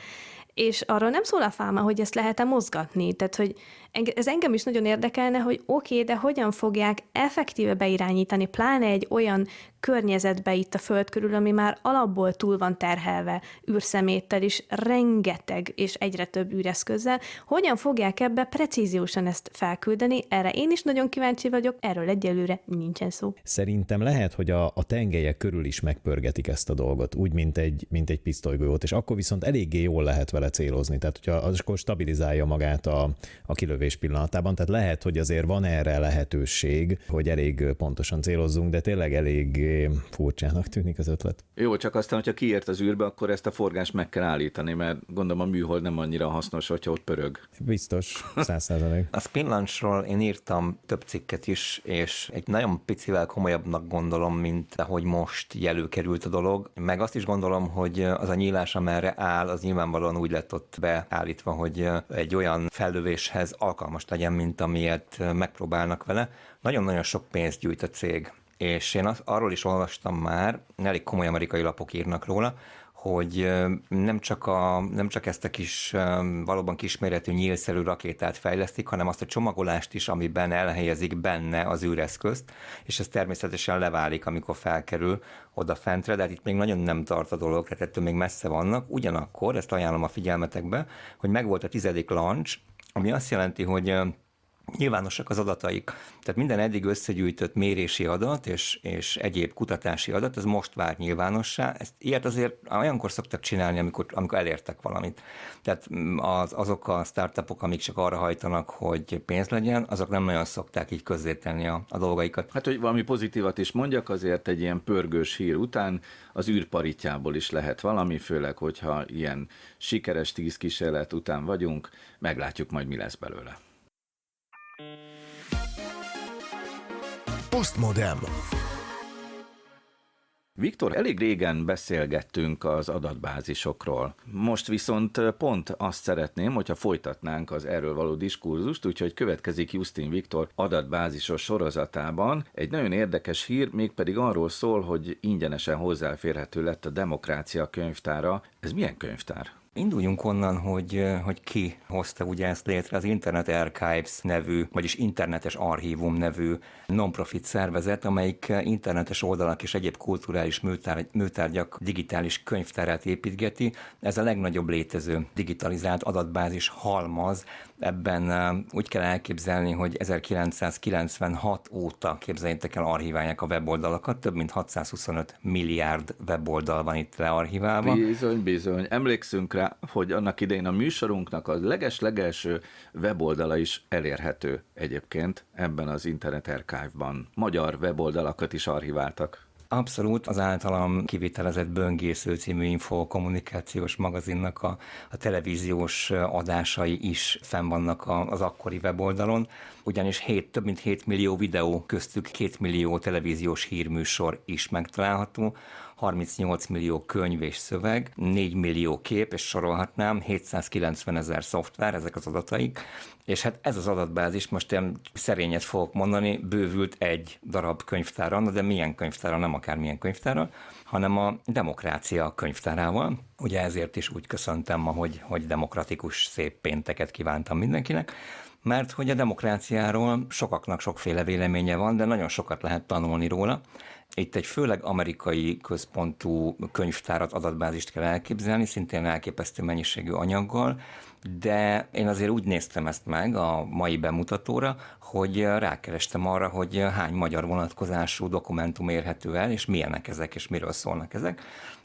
és arról nem szól a fáma, hogy ezt lehet-e mozgatni. Tehát, hogy ez engem is nagyon érdekelne, hogy oké, okay, de hogyan fogják effektíve beirányítani, pláne egy olyan környezetbe itt a föld körül, ami már alapból túl van terhelve űrszeméttel is, rengeteg és egyre több űreszközzel, hogyan fogják ebbe precíziósan ezt felküldeni, erre én is nagyon kíváncsi vagyok, erről egyelőre nincsen szó. Szerintem lehet, hogy a, a tengelyek körül is megpörgetik ezt a dolgot, úgy, mint egy, mint egy pisztolygolyót, és akkor viszont eléggé jól lehet vele célozni, tehát hogyha az akkor stabilizálja magát a, a kilövés pillanatában, tehát lehet, hogy azért van erre lehetőség, hogy elég pontosan célozzunk, de tényleg elég furcsának tűnik az ötlet. Jó, csak aztán, hogyha kiért az űrbe, akkor ezt a forgást meg kell állítani, mert gondolom a műhold nem annyira hasznos, hogyha ott pörög. Biztos, száz százalék. a Spinlaunchról én írtam több cikket is, és egy nagyon picivel komolyabbnak gondolom, mint ahogy most jelő került a dolog. Meg azt is gondolom, hogy az a nyílás, amerre áll, az nyilvánvalóan úgy lett ott beállítva, hogy egy olyan fellövéshez alkalmas legyen, mint amilyet megpróbálnak vele. Nagyon-nagyon sok pénzt gyűjt a cég és én az, arról is olvastam már, elég komoly amerikai lapok írnak róla, hogy nem csak, a, nem csak ezt a kis, valóban kisméretű nyílszerű rakétát fejlesztik, hanem azt a csomagolást is, amiben elhelyezik benne az űreszközt, és ez természetesen leválik, amikor felkerül oda fentre, de hát itt még nagyon nem tart a dolog, tehát ettől még messze vannak. Ugyanakkor, ezt ajánlom a figyelmetekbe, hogy megvolt a tizedik launch, ami azt jelenti, hogy nyilvánosak az adataik. Tehát minden eddig összegyűjtött mérési adat és, és egyéb kutatási adat, ez most vár nyilvánossá. Ezt ilyet azért olyankor szoktak csinálni, amikor, amikor elértek valamit. Tehát az, azok a startupok, amik csak arra hajtanak, hogy pénz legyen, azok nem nagyon szokták így közzétenni a, a dolgaikat. Hát, hogy valami pozitívat is mondjak, azért egy ilyen pörgős hír után az űrparitjából is lehet valami, főleg, hogyha ilyen sikeres tíz kísérlet után vagyunk, meglátjuk majd, mi lesz belőle. Postmodem. Viktor, elég régen beszélgettünk az adatbázisokról. Most viszont pont azt szeretném, hogyha folytatnánk az erről való diskurzust, úgyhogy következik Justin Viktor adatbázisos sorozatában. Egy nagyon érdekes hír, mégpedig arról szól, hogy ingyenesen hozzáférhető lett a Demokrácia könyvtára. Ez milyen könyvtár? Induljunk onnan, hogy, hogy ki hozta ugye ezt létre, az Internet Archives nevű, vagyis Internetes Archívum nevű non-profit szervezet, amelyik internetes oldalak és egyéb kulturális műtár, műtárgyak digitális könyvtárát építgeti. Ez a legnagyobb létező digitalizált adatbázis halmaz, ebben úgy kell elképzelni, hogy 1996 óta képzeljétek el archiválják a weboldalakat, több mint 625 milliárd weboldal van itt learchiválva. Bizony, bizony. Emlékszünk rá, hogy annak idején a műsorunknak a leges-legelső weboldala is elérhető egyébként ebben az Internet Archive-ban. Magyar weboldalakat is archiváltak. Abszolút, az általam kivitelezett Böngésző című infokommunikációs magazinnak a, a televíziós adásai is fenn vannak a, az akkori weboldalon, ugyanis 7, több mint 7 millió videó, köztük 2 millió televíziós hírműsor is megtalálható, 38 millió könyv és szöveg, 4 millió kép, és sorolhatnám, 790 ezer szoftver, ezek az adataik, és hát ez az adatbázis, most én szerényet fogok mondani, bővült egy darab könyvtára, de milyen könyvtára, nem akármilyen könyvtára, hanem a demokrácia könyvtárával. Ugye ezért is úgy köszöntem ma, hogy, hogy demokratikus szép pénteket kívántam mindenkinek, mert hogy a demokráciáról sokaknak sokféle véleménye van, de nagyon sokat lehet tanulni róla, itt egy főleg amerikai központú könyvtárat, adatbázist kell elképzelni, szintén elképesztő mennyiségű anyaggal, de én azért úgy néztem ezt meg a mai bemutatóra, hogy rákerestem arra, hogy hány magyar vonatkozású dokumentum érhető el, és milyenek ezek, és miről szólnak ezek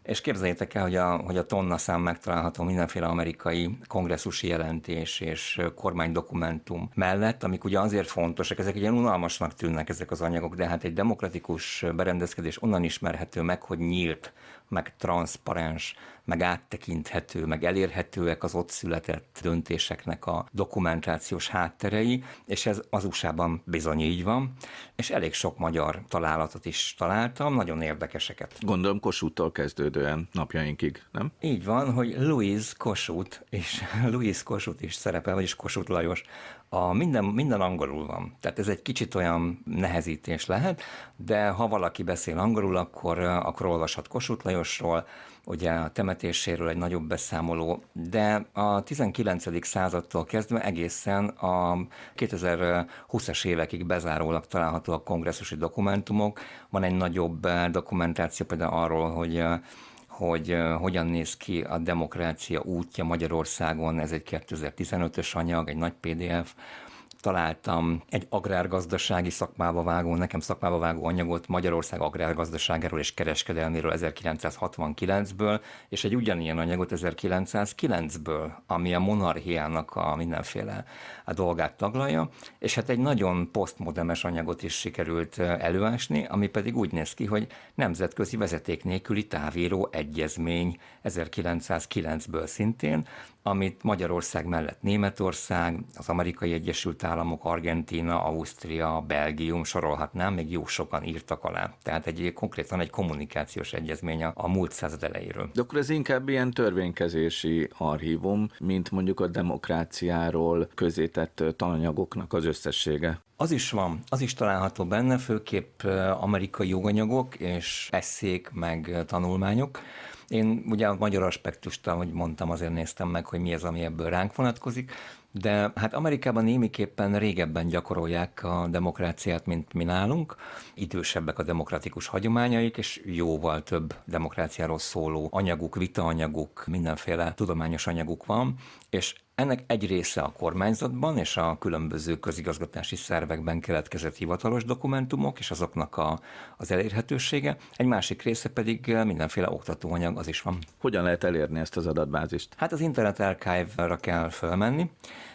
És képzeljétek el, hogy a, hogy a tonna szám megtalálható mindenféle amerikai kongresszusi jelentés és kormánydokumentum mellett, amik ugye azért fontosak, ezek ilyen unalmasnak tűnnek ezek az anyagok, de hát egy demokratikus berendezkedés onnan ismerhető meg, hogy nyílt, meg transzparens, meg áttekinthető, meg elérhetőek az ott született döntéseknek a dokumentációs hátterei, és ez az USA-ban bizony így van, és elég sok magyar találatot is találtam, nagyon érdekeseket. Gondolom Kossuth-tól kezdődően napjainkig, nem? Így van, hogy Louis Kossuth, és Louis Kossuth is szerepel, vagyis Kossuth Lajos, a minden, minden angolul van. Tehát ez egy kicsit olyan nehezítés lehet, de ha valaki beszél angolul, akkor, akkor olvashat Kossuth Lajosról, ugye a temetéséről egy nagyobb beszámoló, de a 19. századtól kezdve egészen a 2020-as évekig bezárólag található a kongresszusi dokumentumok. Van egy nagyobb dokumentáció például arról, hogy hogy hogyan néz ki a demokrácia útja Magyarországon, ez egy 2015-ös anyag, egy nagy PDF, találtam egy agrárgazdasági szakmába vágó, nekem szakmába vágó anyagot Magyarország agrárgazdaságáról és kereskedelméről 1969-ből, és egy ugyanilyen anyagot 1909-ből, ami a monarchiának a mindenféle a dolgát taglalja, és hát egy nagyon posztmodernes anyagot is sikerült előásni, ami pedig úgy néz ki, hogy nemzetközi vezeték nélküli távíró egyezmény 1909-ből szintén, amit Magyarország mellett Németország, az Amerikai Egyesült Államok, Argentína, Ausztria, Belgium, sorolhatnám, még jó sokan írtak alá. Tehát egy konkrétan egy kommunikációs egyezmény a, a múlt század elejéről. De akkor ez inkább ilyen törvénykezési archívum, mint mondjuk a demokráciáról közétett tananyagoknak az összessége. Az is van, az is található benne, főképp amerikai joganyagok és eszék, meg tanulmányok. Én ugye a magyar aspektust, ahogy mondtam, azért néztem meg, hogy mi az, ami ebből ránk vonatkozik, de hát Amerikában némiképpen régebben gyakorolják a demokráciát, mint mi nálunk. Idősebbek a demokratikus hagyományaik, és jóval több demokráciáról szóló anyaguk, vitaanyaguk, mindenféle tudományos anyaguk van, és ennek egy része a kormányzatban és a különböző közigazgatási szervekben keletkezett hivatalos dokumentumok, és azoknak a, az elérhetősége, egy másik része pedig mindenféle oktatóanyag, az is van. Hogyan lehet elérni ezt az adatbázist? Hát az Internet Archive-ra kell fölmenni,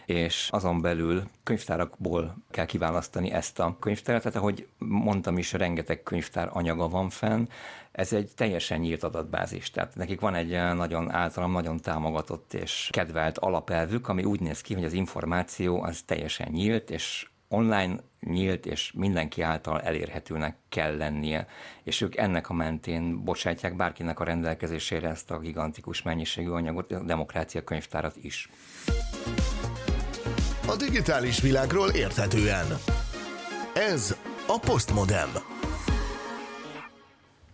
és azon belül könyvtárakból kell kiválasztani ezt a könyvtárat, tehát ahogy mondtam is, rengeteg könyvtár anyaga van fenn, ez egy teljesen nyílt adatbázis, tehát nekik van egy nagyon általam nagyon támogatott és kedvelt alapelvük, ami úgy néz ki, hogy az információ az teljesen nyílt, és online nyílt és mindenki által elérhetőnek kell lennie, és ők ennek a mentén bocsátják bárkinek a rendelkezésére ezt a gigantikus mennyiségű anyagot, a demokrácia könyvtárat is. A digitális világról érthetően. Ez a Postmodem.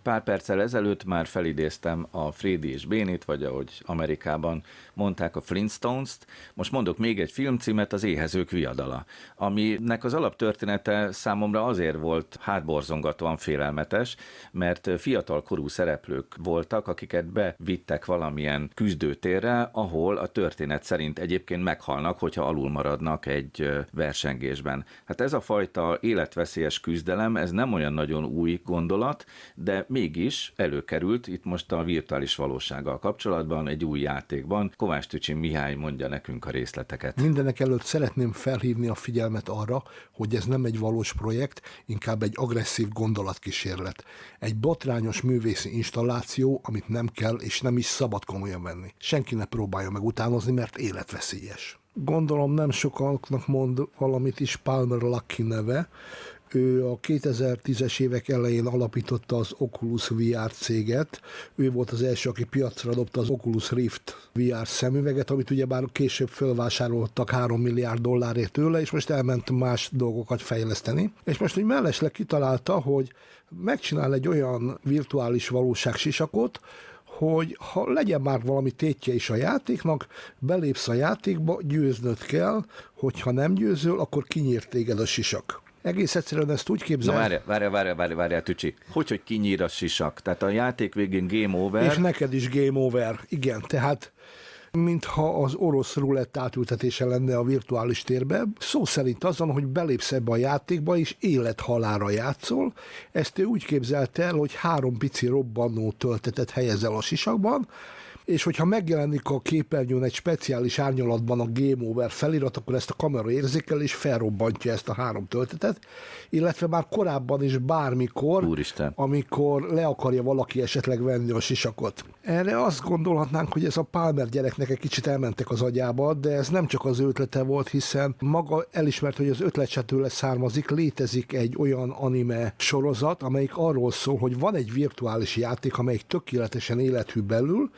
Pár perccel ezelőtt már felidéztem a Frédi és Bénit, vagy ahogy Amerikában mondták a Flintstones-t. Most mondok még egy filmcímet, az Éhezők viadala, aminek az alaptörténete számomra azért volt hátborzongatóan félelmetes, mert fiatal korú szereplők voltak, akiket bevittek valamilyen küzdőtérre, ahol a történet szerint egyébként meghalnak, hogyha alul maradnak egy versengésben. Hát ez a fajta életveszélyes küzdelem, ez nem olyan nagyon új gondolat, de mégis előkerült itt most a virtuális valósággal kapcsolatban egy új játékban. Tücsin Mihály mondja nekünk a részleteket. Mindenek előtt szeretném felhívni a figyelmet arra, hogy ez nem egy valós projekt, inkább egy agresszív gondolatkísérlet. Egy botrányos művészi installáció, amit nem kell és nem is szabad komolyan venni. Senki ne próbálja meg utánozni, mert életveszélyes. Gondolom nem sokaknak mond valamit is Palmer Lucky neve, ő a 2010-es évek elején alapította az Oculus VR céget. Ő volt az első, aki piacra dobta az Oculus Rift VR szemüveget, amit ugye bár később fölvásároltak 3 milliárd dollárért tőle, és most elment más dolgokat fejleszteni. És most úgy mellesleg kitalálta, hogy megcsinál egy olyan virtuális valóság sisakot, hogy ha legyen már valami tétje is a játéknak, belépsz a játékba, győznöd kell, hogyha nem győzöl, akkor kinyír téged a sisak. Egész egyszerűen ezt úgy képzel. Na várja, várja, várja, várja, várja, Tücsi. Hogy, hogy kinyír a sisak? Tehát a játék végén game over. És neked is game over. Igen, tehát mintha az orosz rulett átültetése lenne a virtuális térbe. Szó szerint azon, hogy belépsz ebbe a játékba, és élethalára játszol. Ezt ő úgy képzelte el, hogy három pici robbanó töltetet helyezel a sisakban, és hogyha megjelenik a képernyőn egy speciális árnyalatban a Game Over felirat, akkor ezt a kamera érzékel, és felrobbantja ezt a három töltetet, illetve már korábban is bármikor, Úristen. amikor le akarja valaki esetleg venni a sisakot. Erre azt gondolhatnánk, hogy ez a Palmer gyereknek egy kicsit elmentek az agyába, de ez nem csak az ötlete volt, hiszen maga elismert, hogy az ötlet se tőle származik, létezik egy olyan anime sorozat, amelyik arról szól, hogy van egy virtuális játék, amelyik tökéletesen élethű belül,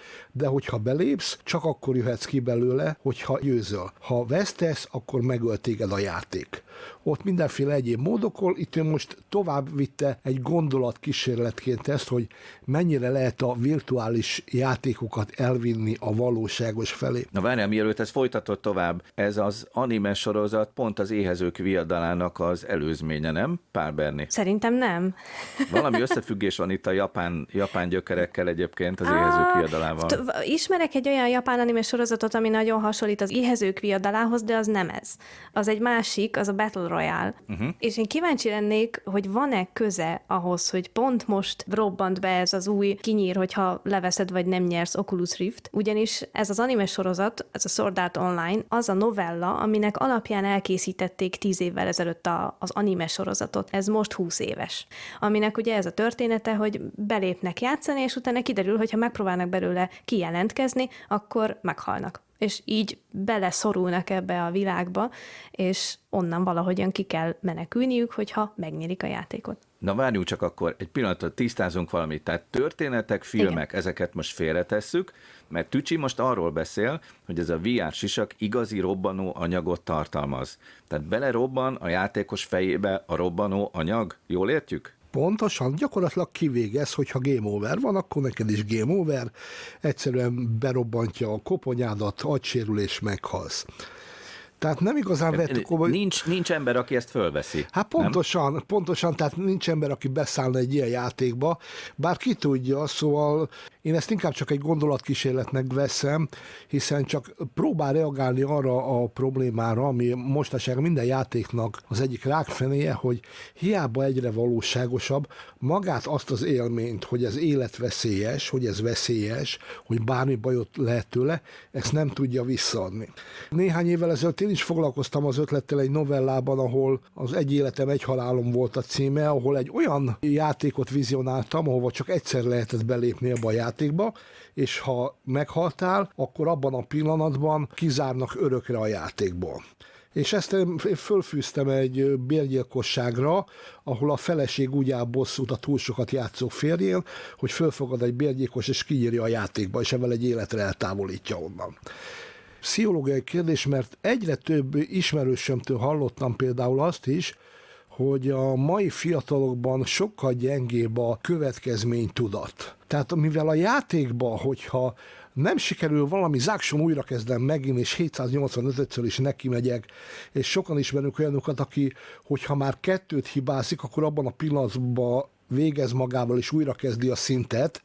de hogyha belépsz, csak akkor jöhetsz ki belőle, hogyha győzöl. Ha vesztesz, akkor megöl téged a játék. Ott mindenféle egyéb módokon, itt ő most tovább vitte egy gondolat kísérletként ezt, hogy mennyire lehet a virtuális játékokat elvinni a valóságos felé. Na várjál, mielőtt ez folytatott tovább, ez az anime sorozat pont az éhezők viadalának az előzménye, nem? Pál Berni. Szerintem nem. Valami összefüggés van itt a japán, japán gyökerekkel egyébként az éhezők viadalával. Ismerek egy olyan japán anime sorozatot, ami nagyon hasonlít az éhezők viadalához, de az nem ez. Az egy másik, az a Battle Royale. Uh-huh. És én kíváncsi lennék, hogy van-e köze ahhoz, hogy pont most robbant be ez az új kinyír, hogyha leveszed vagy nem nyersz Oculus Rift. Ugyanis ez az anime sorozat, ez a Sword Art Online, az a novella, aminek alapján elkészítették tíz évvel ezelőtt a, az anime sorozatot. Ez most 20 éves. Aminek ugye ez a története, hogy belépnek játszani, és utána kiderül, hogy ha megpróbálnak belőle kijelentkezni, akkor meghalnak és így beleszorulnak ebbe a világba, és onnan valahogyan ki kell menekülniük, hogyha megnyerik a játékot. Na várjunk csak akkor, egy pillanatot tisztázunk valamit. Tehát történetek, filmek, Igen. ezeket most félretesszük, mert Tücsi most arról beszél, hogy ez a VR sisak igazi robbanó anyagot tartalmaz. Tehát belerobban a játékos fejébe a robbanó anyag. Jól értjük? Pontosan, gyakorlatilag kivégez, hogyha game over van, akkor neked is game over, egyszerűen berobbantja a koponyádat, agysérülés, meghalsz. Tehát nem igazán vettük hogy... Nincs, nincs ember, aki ezt fölveszi. Hát pontosan, nem? pontosan, tehát nincs ember, aki beszállna egy ilyen játékba, bár ki tudja, szóval én ezt inkább csak egy gondolatkísérletnek veszem, hiszen csak próbál reagálni arra a problémára, ami mostaság minden játéknak az egyik rákfenéje, hogy hiába egyre valóságosabb, magát azt az élményt, hogy ez életveszélyes, hogy ez veszélyes, hogy bármi bajot lehet tőle, ezt nem tudja visszaadni. Néhány évvel ezelőtt én is foglalkoztam az ötlettel egy novellában, ahol az Egy életem, egy halálom volt a címe, ahol egy olyan játékot vizionáltam, ahova csak egyszer lehetett belépni a játékba, és ha meghaltál, akkor abban a pillanatban kizárnak örökre a játékból. És ezt én fölfűztem egy bérgyilkosságra, ahol a feleség úgy áll bosszút a túl sokat játszó férjén, hogy fölfogad egy bérgyilkos, és kiírja a játékba, és ezzel egy életre eltávolítja onnan. Pszichológiai kérdés, mert egyre több ismerősömtől hallottam például azt is, hogy a mai fiatalokban sokkal gyengébb a következménytudat. Tehát mivel a játékban, hogyha nem sikerül valami zákson újra kezdem megint, és 785-ször is neki megyek, és sokan ismerünk olyanokat, aki, hogyha már kettőt hibázik, akkor abban a pillanatban végez magával, és újra kezdi a szintet,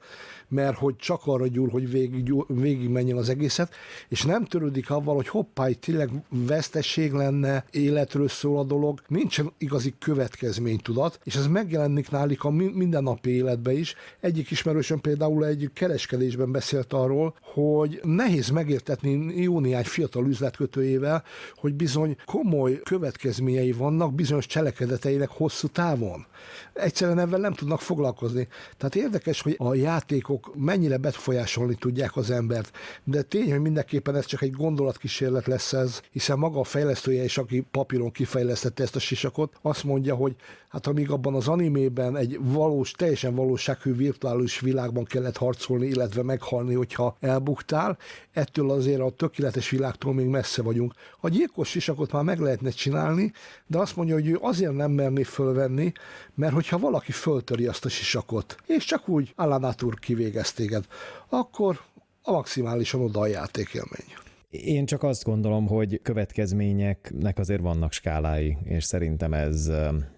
mert hogy csak arra gyúr, hogy végig, végig menjen az egészet, és nem törődik avval, hogy hoppá, itt tényleg vesztesség lenne, életről szól a dolog, nincsen igazi következménytudat, és ez megjelenik nálik a mindennapi életben is. Egyik ismerősöm például egy kereskedésben beszélt arról, hogy nehéz megértetni jó néhány fiatal üzletkötőjével, hogy bizony komoly következményei vannak bizonyos cselekedeteinek hosszú távon. Egyszerűen ebben nem tudnak foglalkozni. Tehát érdekes, hogy a játékok dolgok mennyire befolyásolni tudják az embert. De tény, hogy mindenképpen ez csak egy gondolatkísérlet lesz ez, hiszen maga a fejlesztője is, aki papíron kifejlesztette ezt a sisakot, azt mondja, hogy hát amíg abban az animében egy valós, teljesen valósághű virtuális világban kellett harcolni, illetve meghalni, hogyha elbuktál, ettől azért a tökéletes világtól még messze vagyunk. A gyilkos sisakot már meg lehetne csinálni, de azt mondja, hogy ő azért nem merné fölvenni, mert hogyha valaki föltöri azt a sisakot, és csak úgy Alan Atur kivégez téged, akkor a maximálisan oda a játékélmény. Én csak azt gondolom, hogy következményeknek azért vannak skálái, és szerintem ez,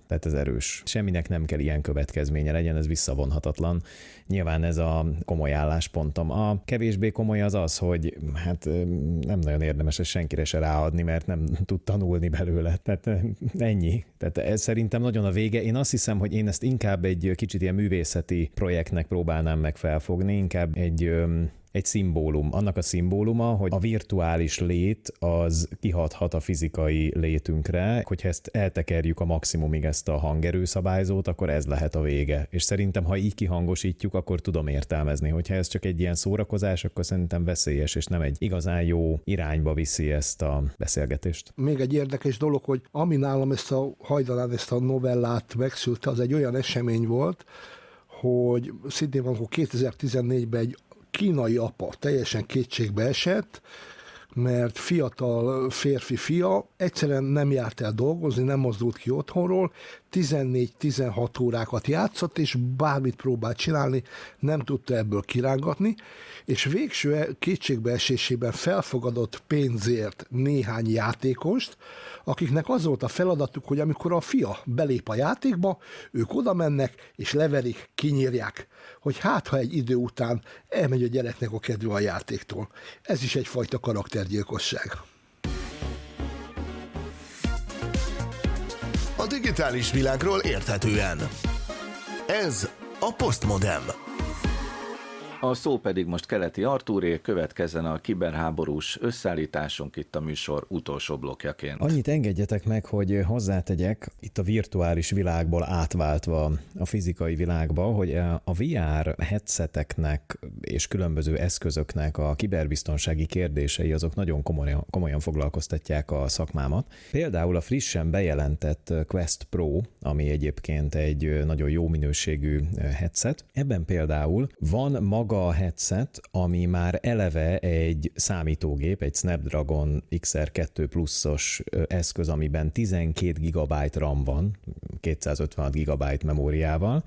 tehát ez erős. Semminek nem kell ilyen következménye legyen, ez visszavonhatatlan. Nyilván ez a komoly álláspontom. A kevésbé komoly az az, hogy hát nem nagyon érdemes ezt senkire se ráadni, mert nem tud tanulni belőle. Tehát ennyi. Tehát ez szerintem nagyon a vége. Én azt hiszem, hogy én ezt inkább egy kicsit ilyen művészeti projektnek próbálnám meg felfogni, inkább egy egy szimbólum. Annak a szimbóluma, hogy a virtuális lét az kihathat a fizikai létünkre, hogyha ezt eltekerjük a maximumig ezt a hangerőszabályzót, akkor ez lehet a vége. És szerintem, ha így kihangosítjuk, akkor tudom értelmezni. Hogyha ez csak egy ilyen szórakozás, akkor szerintem veszélyes, és nem egy igazán jó irányba viszi ezt a beszélgetést. Még egy érdekes dolog, hogy ami nálam ezt a hajdanán ezt a novellát megszülte, az egy olyan esemény volt, hogy szintén van, 2014-ben egy kínai apa teljesen kétségbe esett, mert fiatal férfi fia egyszerűen nem járt el dolgozni, nem mozdult ki otthonról, 14-16 órákat játszott, és bármit próbált csinálni, nem tudta ebből kirángatni, és végső kétségbeesésében felfogadott pénzért néhány játékost, akiknek az volt a feladatuk, hogy amikor a fia belép a játékba, ők oda mennek, és leverik, kinyírják, hogy hát ha egy idő után elmegy a gyereknek a kedve a játéktól. Ez is egyfajta karaktergyilkosság. Digitális világról érthetően. Ez a Postmodem. A szó pedig most keleti Artúré, következzen a kiberháborús összeállításunk itt a műsor utolsó blokkjaként. Annyit engedjetek meg, hogy hozzátegyek itt a virtuális világból átváltva a fizikai világba, hogy a VR headseteknek és különböző eszközöknek a kiberbiztonsági kérdései azok nagyon komolyan, komolyan foglalkoztatják a szakmámat. Például a frissen bejelentett Quest Pro, ami egyébként egy nagyon jó minőségű headset, ebben például van maga maga a headset, ami már eleve egy számítógép, egy Snapdragon XR2 pluszos eszköz, amiben 12 GB RAM van, 256 GB memóriával,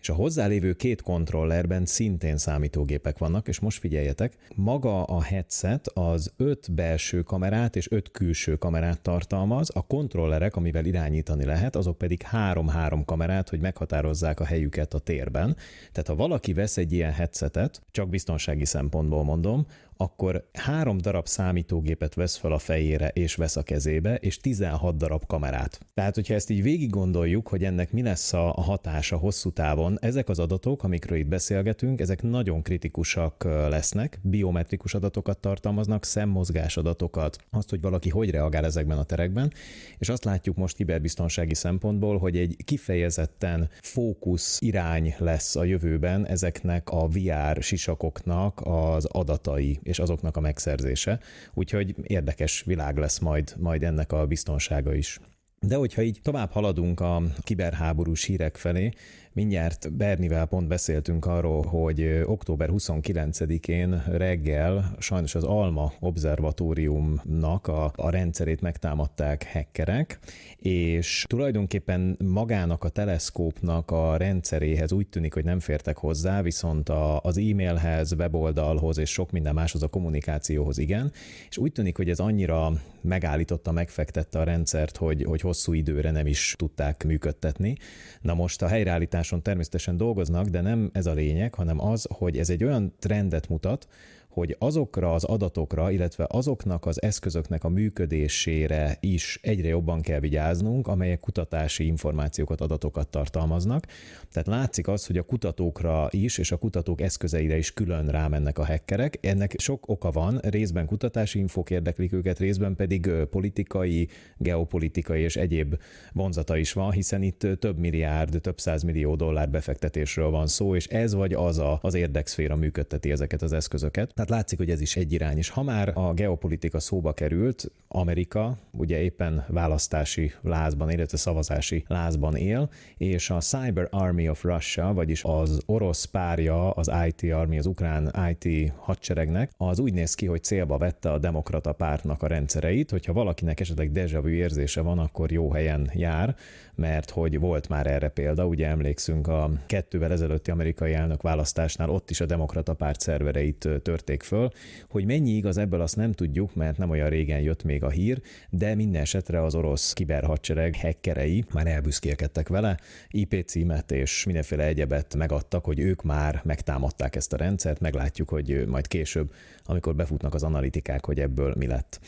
és a hozzálévő két kontrollerben szintén számítógépek vannak, és most figyeljetek, maga a headset az öt belső kamerát és öt külső kamerát tartalmaz, a kontrollerek, amivel irányítani lehet, azok pedig három-három kamerát, hogy meghatározzák a helyüket a térben. Tehát ha valaki vesz egy ilyen headsetet, csak biztonsági szempontból mondom, akkor három darab számítógépet vesz fel a fejére és vesz a kezébe, és 16 darab kamerát. Tehát, hogyha ezt így végig gondoljuk, hogy ennek mi lesz a hatása hosszú távon, ezek az adatok, amikről itt beszélgetünk, ezek nagyon kritikusak lesznek, biometrikus adatokat tartalmaznak, szemmozgás adatokat, azt, hogy valaki hogy reagál ezekben a terekben, és azt látjuk most kiberbiztonsági szempontból, hogy egy kifejezetten fókusz irány lesz a jövőben ezeknek a VR sisakoknak az adatai és azoknak a megszerzése. Úgyhogy érdekes világ lesz majd, majd ennek a biztonsága is. De hogyha így tovább haladunk a kiberháborús hírek felé, Mindjárt Bernivel pont beszéltünk arról, hogy október 29-én reggel sajnos az Alma Observatóriumnak a, a rendszerét megtámadták hackerek, és tulajdonképpen magának a teleszkópnak a rendszeréhez úgy tűnik, hogy nem fértek hozzá, viszont a, az e-mailhez, weboldalhoz és sok minden máshoz a kommunikációhoz igen, és úgy tűnik, hogy ez annyira megállította, megfektette a rendszert, hogy, hogy hosszú időre nem is tudták működtetni. Na most a helyreállítás kutatáson természetesen dolgoznak, de nem ez a lényeg, hanem az, hogy ez egy olyan trendet mutat, hogy azokra az adatokra, illetve azoknak az eszközöknek a működésére is egyre jobban kell vigyáznunk, amelyek kutatási információkat, adatokat tartalmaznak. Tehát látszik az, hogy a kutatókra is, és a kutatók eszközeire is külön rámennek a hackerek. Ennek sok oka van, részben kutatási infók érdeklik őket, részben pedig politikai, geopolitikai és egyéb vonzata is van, hiszen itt több milliárd, több millió dollár befektetésről van szó, és ez vagy az a, az érdekszféra működteti ezeket az eszközöket. Tehát látszik, hogy ez is egy irány. És ha már a geopolitika szóba került, Amerika ugye éppen választási lázban, illetve szavazási lázban él, és a Cyber Army of Russia, vagyis az orosz párja, az IT Army, az ukrán IT hadseregnek, az úgy néz ki, hogy célba vette a demokrata pártnak a rendszereit, hogyha valakinek esetleg déjà vu érzése van, akkor jó helyen jár, mert hogy volt már erre példa, ugye emlékszünk a kettővel ezelőtti amerikai elnök választásnál, ott is a demokrata párt szervereit tört törték föl. Hogy mennyi igaz ebből azt nem tudjuk, mert nem olyan régen jött még a hír, de minden esetre az orosz kiberhadsereg hackerei már elbüszkélkedtek vele, IP címet és mindenféle egyebet megadtak, hogy ők már megtámadták ezt a rendszert, meglátjuk, hogy majd később, amikor befutnak az analitikák, hogy ebből mi lett.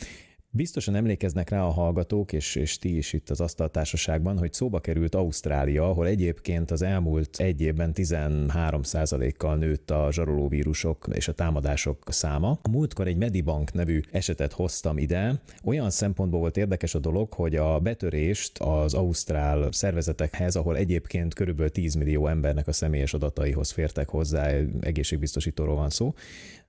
Biztosan emlékeznek rá a hallgatók, és, és ti is itt az asztaltársaságban, hogy szóba került Ausztrália, ahol egyébként az elmúlt egy évben 13%-kal nőtt a zsarolóvírusok és a támadások száma. A múltkor egy Medibank nevű esetet hoztam ide. Olyan szempontból volt érdekes a dolog, hogy a betörést az ausztrál szervezetekhez, ahol egyébként körülbelül 10 millió embernek a személyes adataihoz fértek hozzá, egészségbiztosítóról van szó,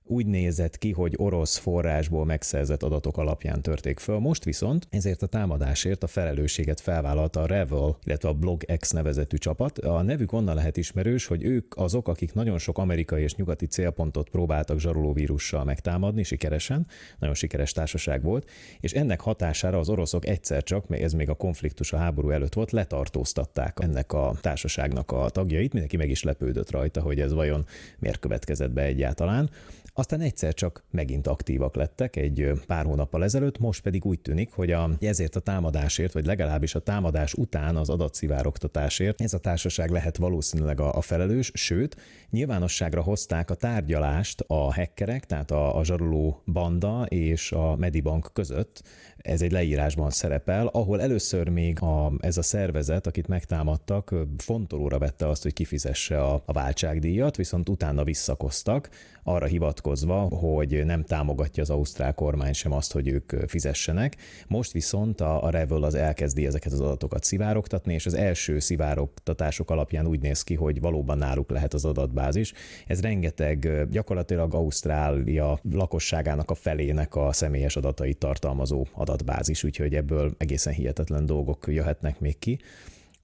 úgy nézett ki, hogy orosz forrásból megszerzett adatok alapján törték föl. Most viszont ezért a támadásért a felelősséget felvállalta a Revel, illetve a BlogX nevezetű csapat. A nevük onnan lehet ismerős, hogy ők azok, akik nagyon sok amerikai és nyugati célpontot próbáltak zsarolóvírussal megtámadni sikeresen, nagyon sikeres társaság volt, és ennek hatására az oroszok egyszer csak, ez még a konfliktus a háború előtt volt, letartóztatták ennek a társaságnak a tagjait, mindenki meg is lepődött rajta, hogy ez vajon miért következett be egyáltalán. Aztán egyszer csak megint aktívak lettek egy pár hónappal ezelőtt, most pedig úgy tűnik, hogy a, ezért a támadásért, vagy legalábbis a támadás után az adatszivároktatásért ez a társaság lehet valószínűleg a, a felelős, sőt, nyilvánosságra hozták a tárgyalást a hackerek, tehát a, a zsaroló banda és a Medibank között, ez egy leírásban szerepel, ahol először még a, ez a szervezet, akit megtámadtak, fontolóra vette azt, hogy kifizesse a, a váltságdíjat, viszont utána visszakoztak, arra hivatkozva, hogy nem támogatja az ausztrál kormány sem azt, hogy ők fizessenek. Most viszont a, a Revel az elkezdi ezeket az adatokat szivárogtatni, és az első szivárogtatások alapján úgy néz ki, hogy valóban náluk lehet az adatbázis. Ez rengeteg gyakorlatilag Ausztrália lakosságának a felének a személyes adatait tartalmazó adatbázis, úgyhogy ebből egészen hihetetlen dolgok jöhetnek még ki.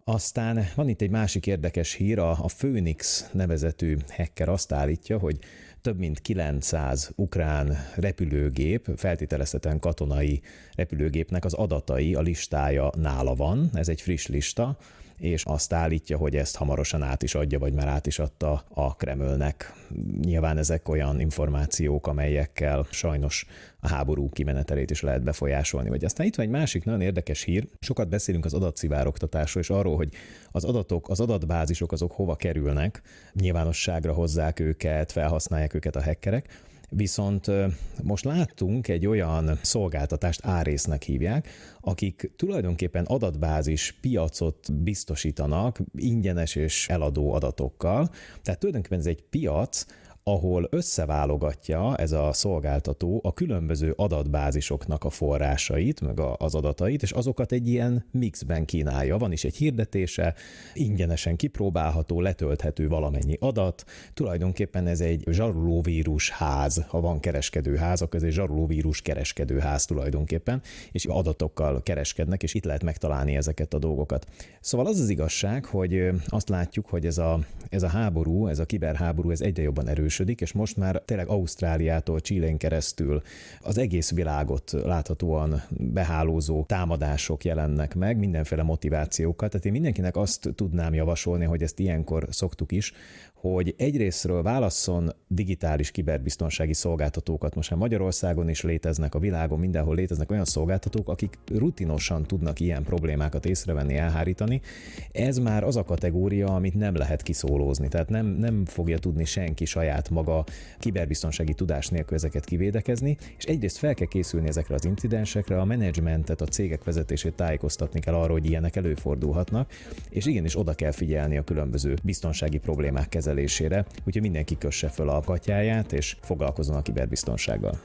Aztán van itt egy másik érdekes hír, a, a Phoenix nevezetű hacker azt állítja, hogy több mint 900 ukrán repülőgép, feltételezhetően katonai repülőgépnek az adatai, a listája nála van, ez egy friss lista, és azt állítja, hogy ezt hamarosan át is adja, vagy már át is adta a Kremlnek. Nyilván ezek olyan információk, amelyekkel sajnos a háború kimenetelét is lehet befolyásolni. Vagy aztán itt van egy másik nagyon érdekes hír. Sokat beszélünk az adatszivároktatásról, és arról, hogy az adatok, az adatbázisok azok hova kerülnek, nyilvánosságra hozzák őket, felhasználják őket a hackerek, Viszont most láttunk egy olyan szolgáltatást, árésznek hívják, akik tulajdonképpen adatbázis piacot biztosítanak ingyenes és eladó adatokkal. Tehát tulajdonképpen ez egy piac, ahol összeválogatja ez a szolgáltató a különböző adatbázisoknak a forrásait, meg az adatait, és azokat egy ilyen mixben kínálja. Van is egy hirdetése, ingyenesen kipróbálható, letölthető valamennyi adat. Tulajdonképpen ez egy zsarolóvírus ház, ha van kereskedőház, akkor ez egy zsarolóvírus kereskedőház tulajdonképpen, és adatokkal kereskednek, és itt lehet megtalálni ezeket a dolgokat. Szóval az az igazság, hogy azt látjuk, hogy ez a, ez a háború, ez a kiberháború, ez egyre jobban erős erősödik, és most már tényleg Ausztráliától Csillén keresztül az egész világot láthatóan behálózó támadások jelennek meg, mindenféle motivációkkal. Tehát én mindenkinek azt tudnám javasolni, hogy ezt ilyenkor szoktuk is, hogy egyrésztről válasszon digitális kiberbiztonsági szolgáltatókat. Most már Magyarországon is léteznek, a világon mindenhol léteznek olyan szolgáltatók, akik rutinosan tudnak ilyen problémákat észrevenni, elhárítani. Ez már az a kategória, amit nem lehet kiszólózni, tehát nem, nem fogja tudni senki saját maga kiberbiztonsági tudás nélkül ezeket kivédekezni, és egyrészt fel kell készülni ezekre az incidensekre, a menedzsmentet, a cégek vezetését tájékoztatni kell arról, hogy ilyenek előfordulhatnak, és igenis oda kell figyelni a különböző biztonsági problémák kezelésére kezelésére, úgyhogy mindenki kösse föl a katyáját és foglalkozzon a kiberbiztonsággal.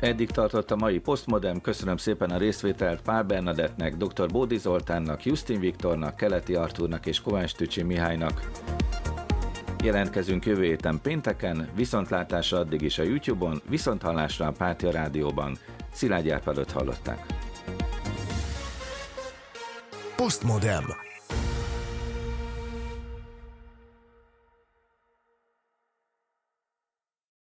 Eddig tartott a mai Postmodern, köszönöm szépen a részvételt Pál Bernadettnek, dr. Bódi Zoltánnak, Justin Viktornak, Keleti Artúrnak és Kovács Tücsi Mihálynak. Jelentkezünk jövő héten pénteken, viszontlátásra addig is a YouTube-on, viszonthallásra a Pátia Rádióban. Szilágy Árpádot hallották. Postmodern.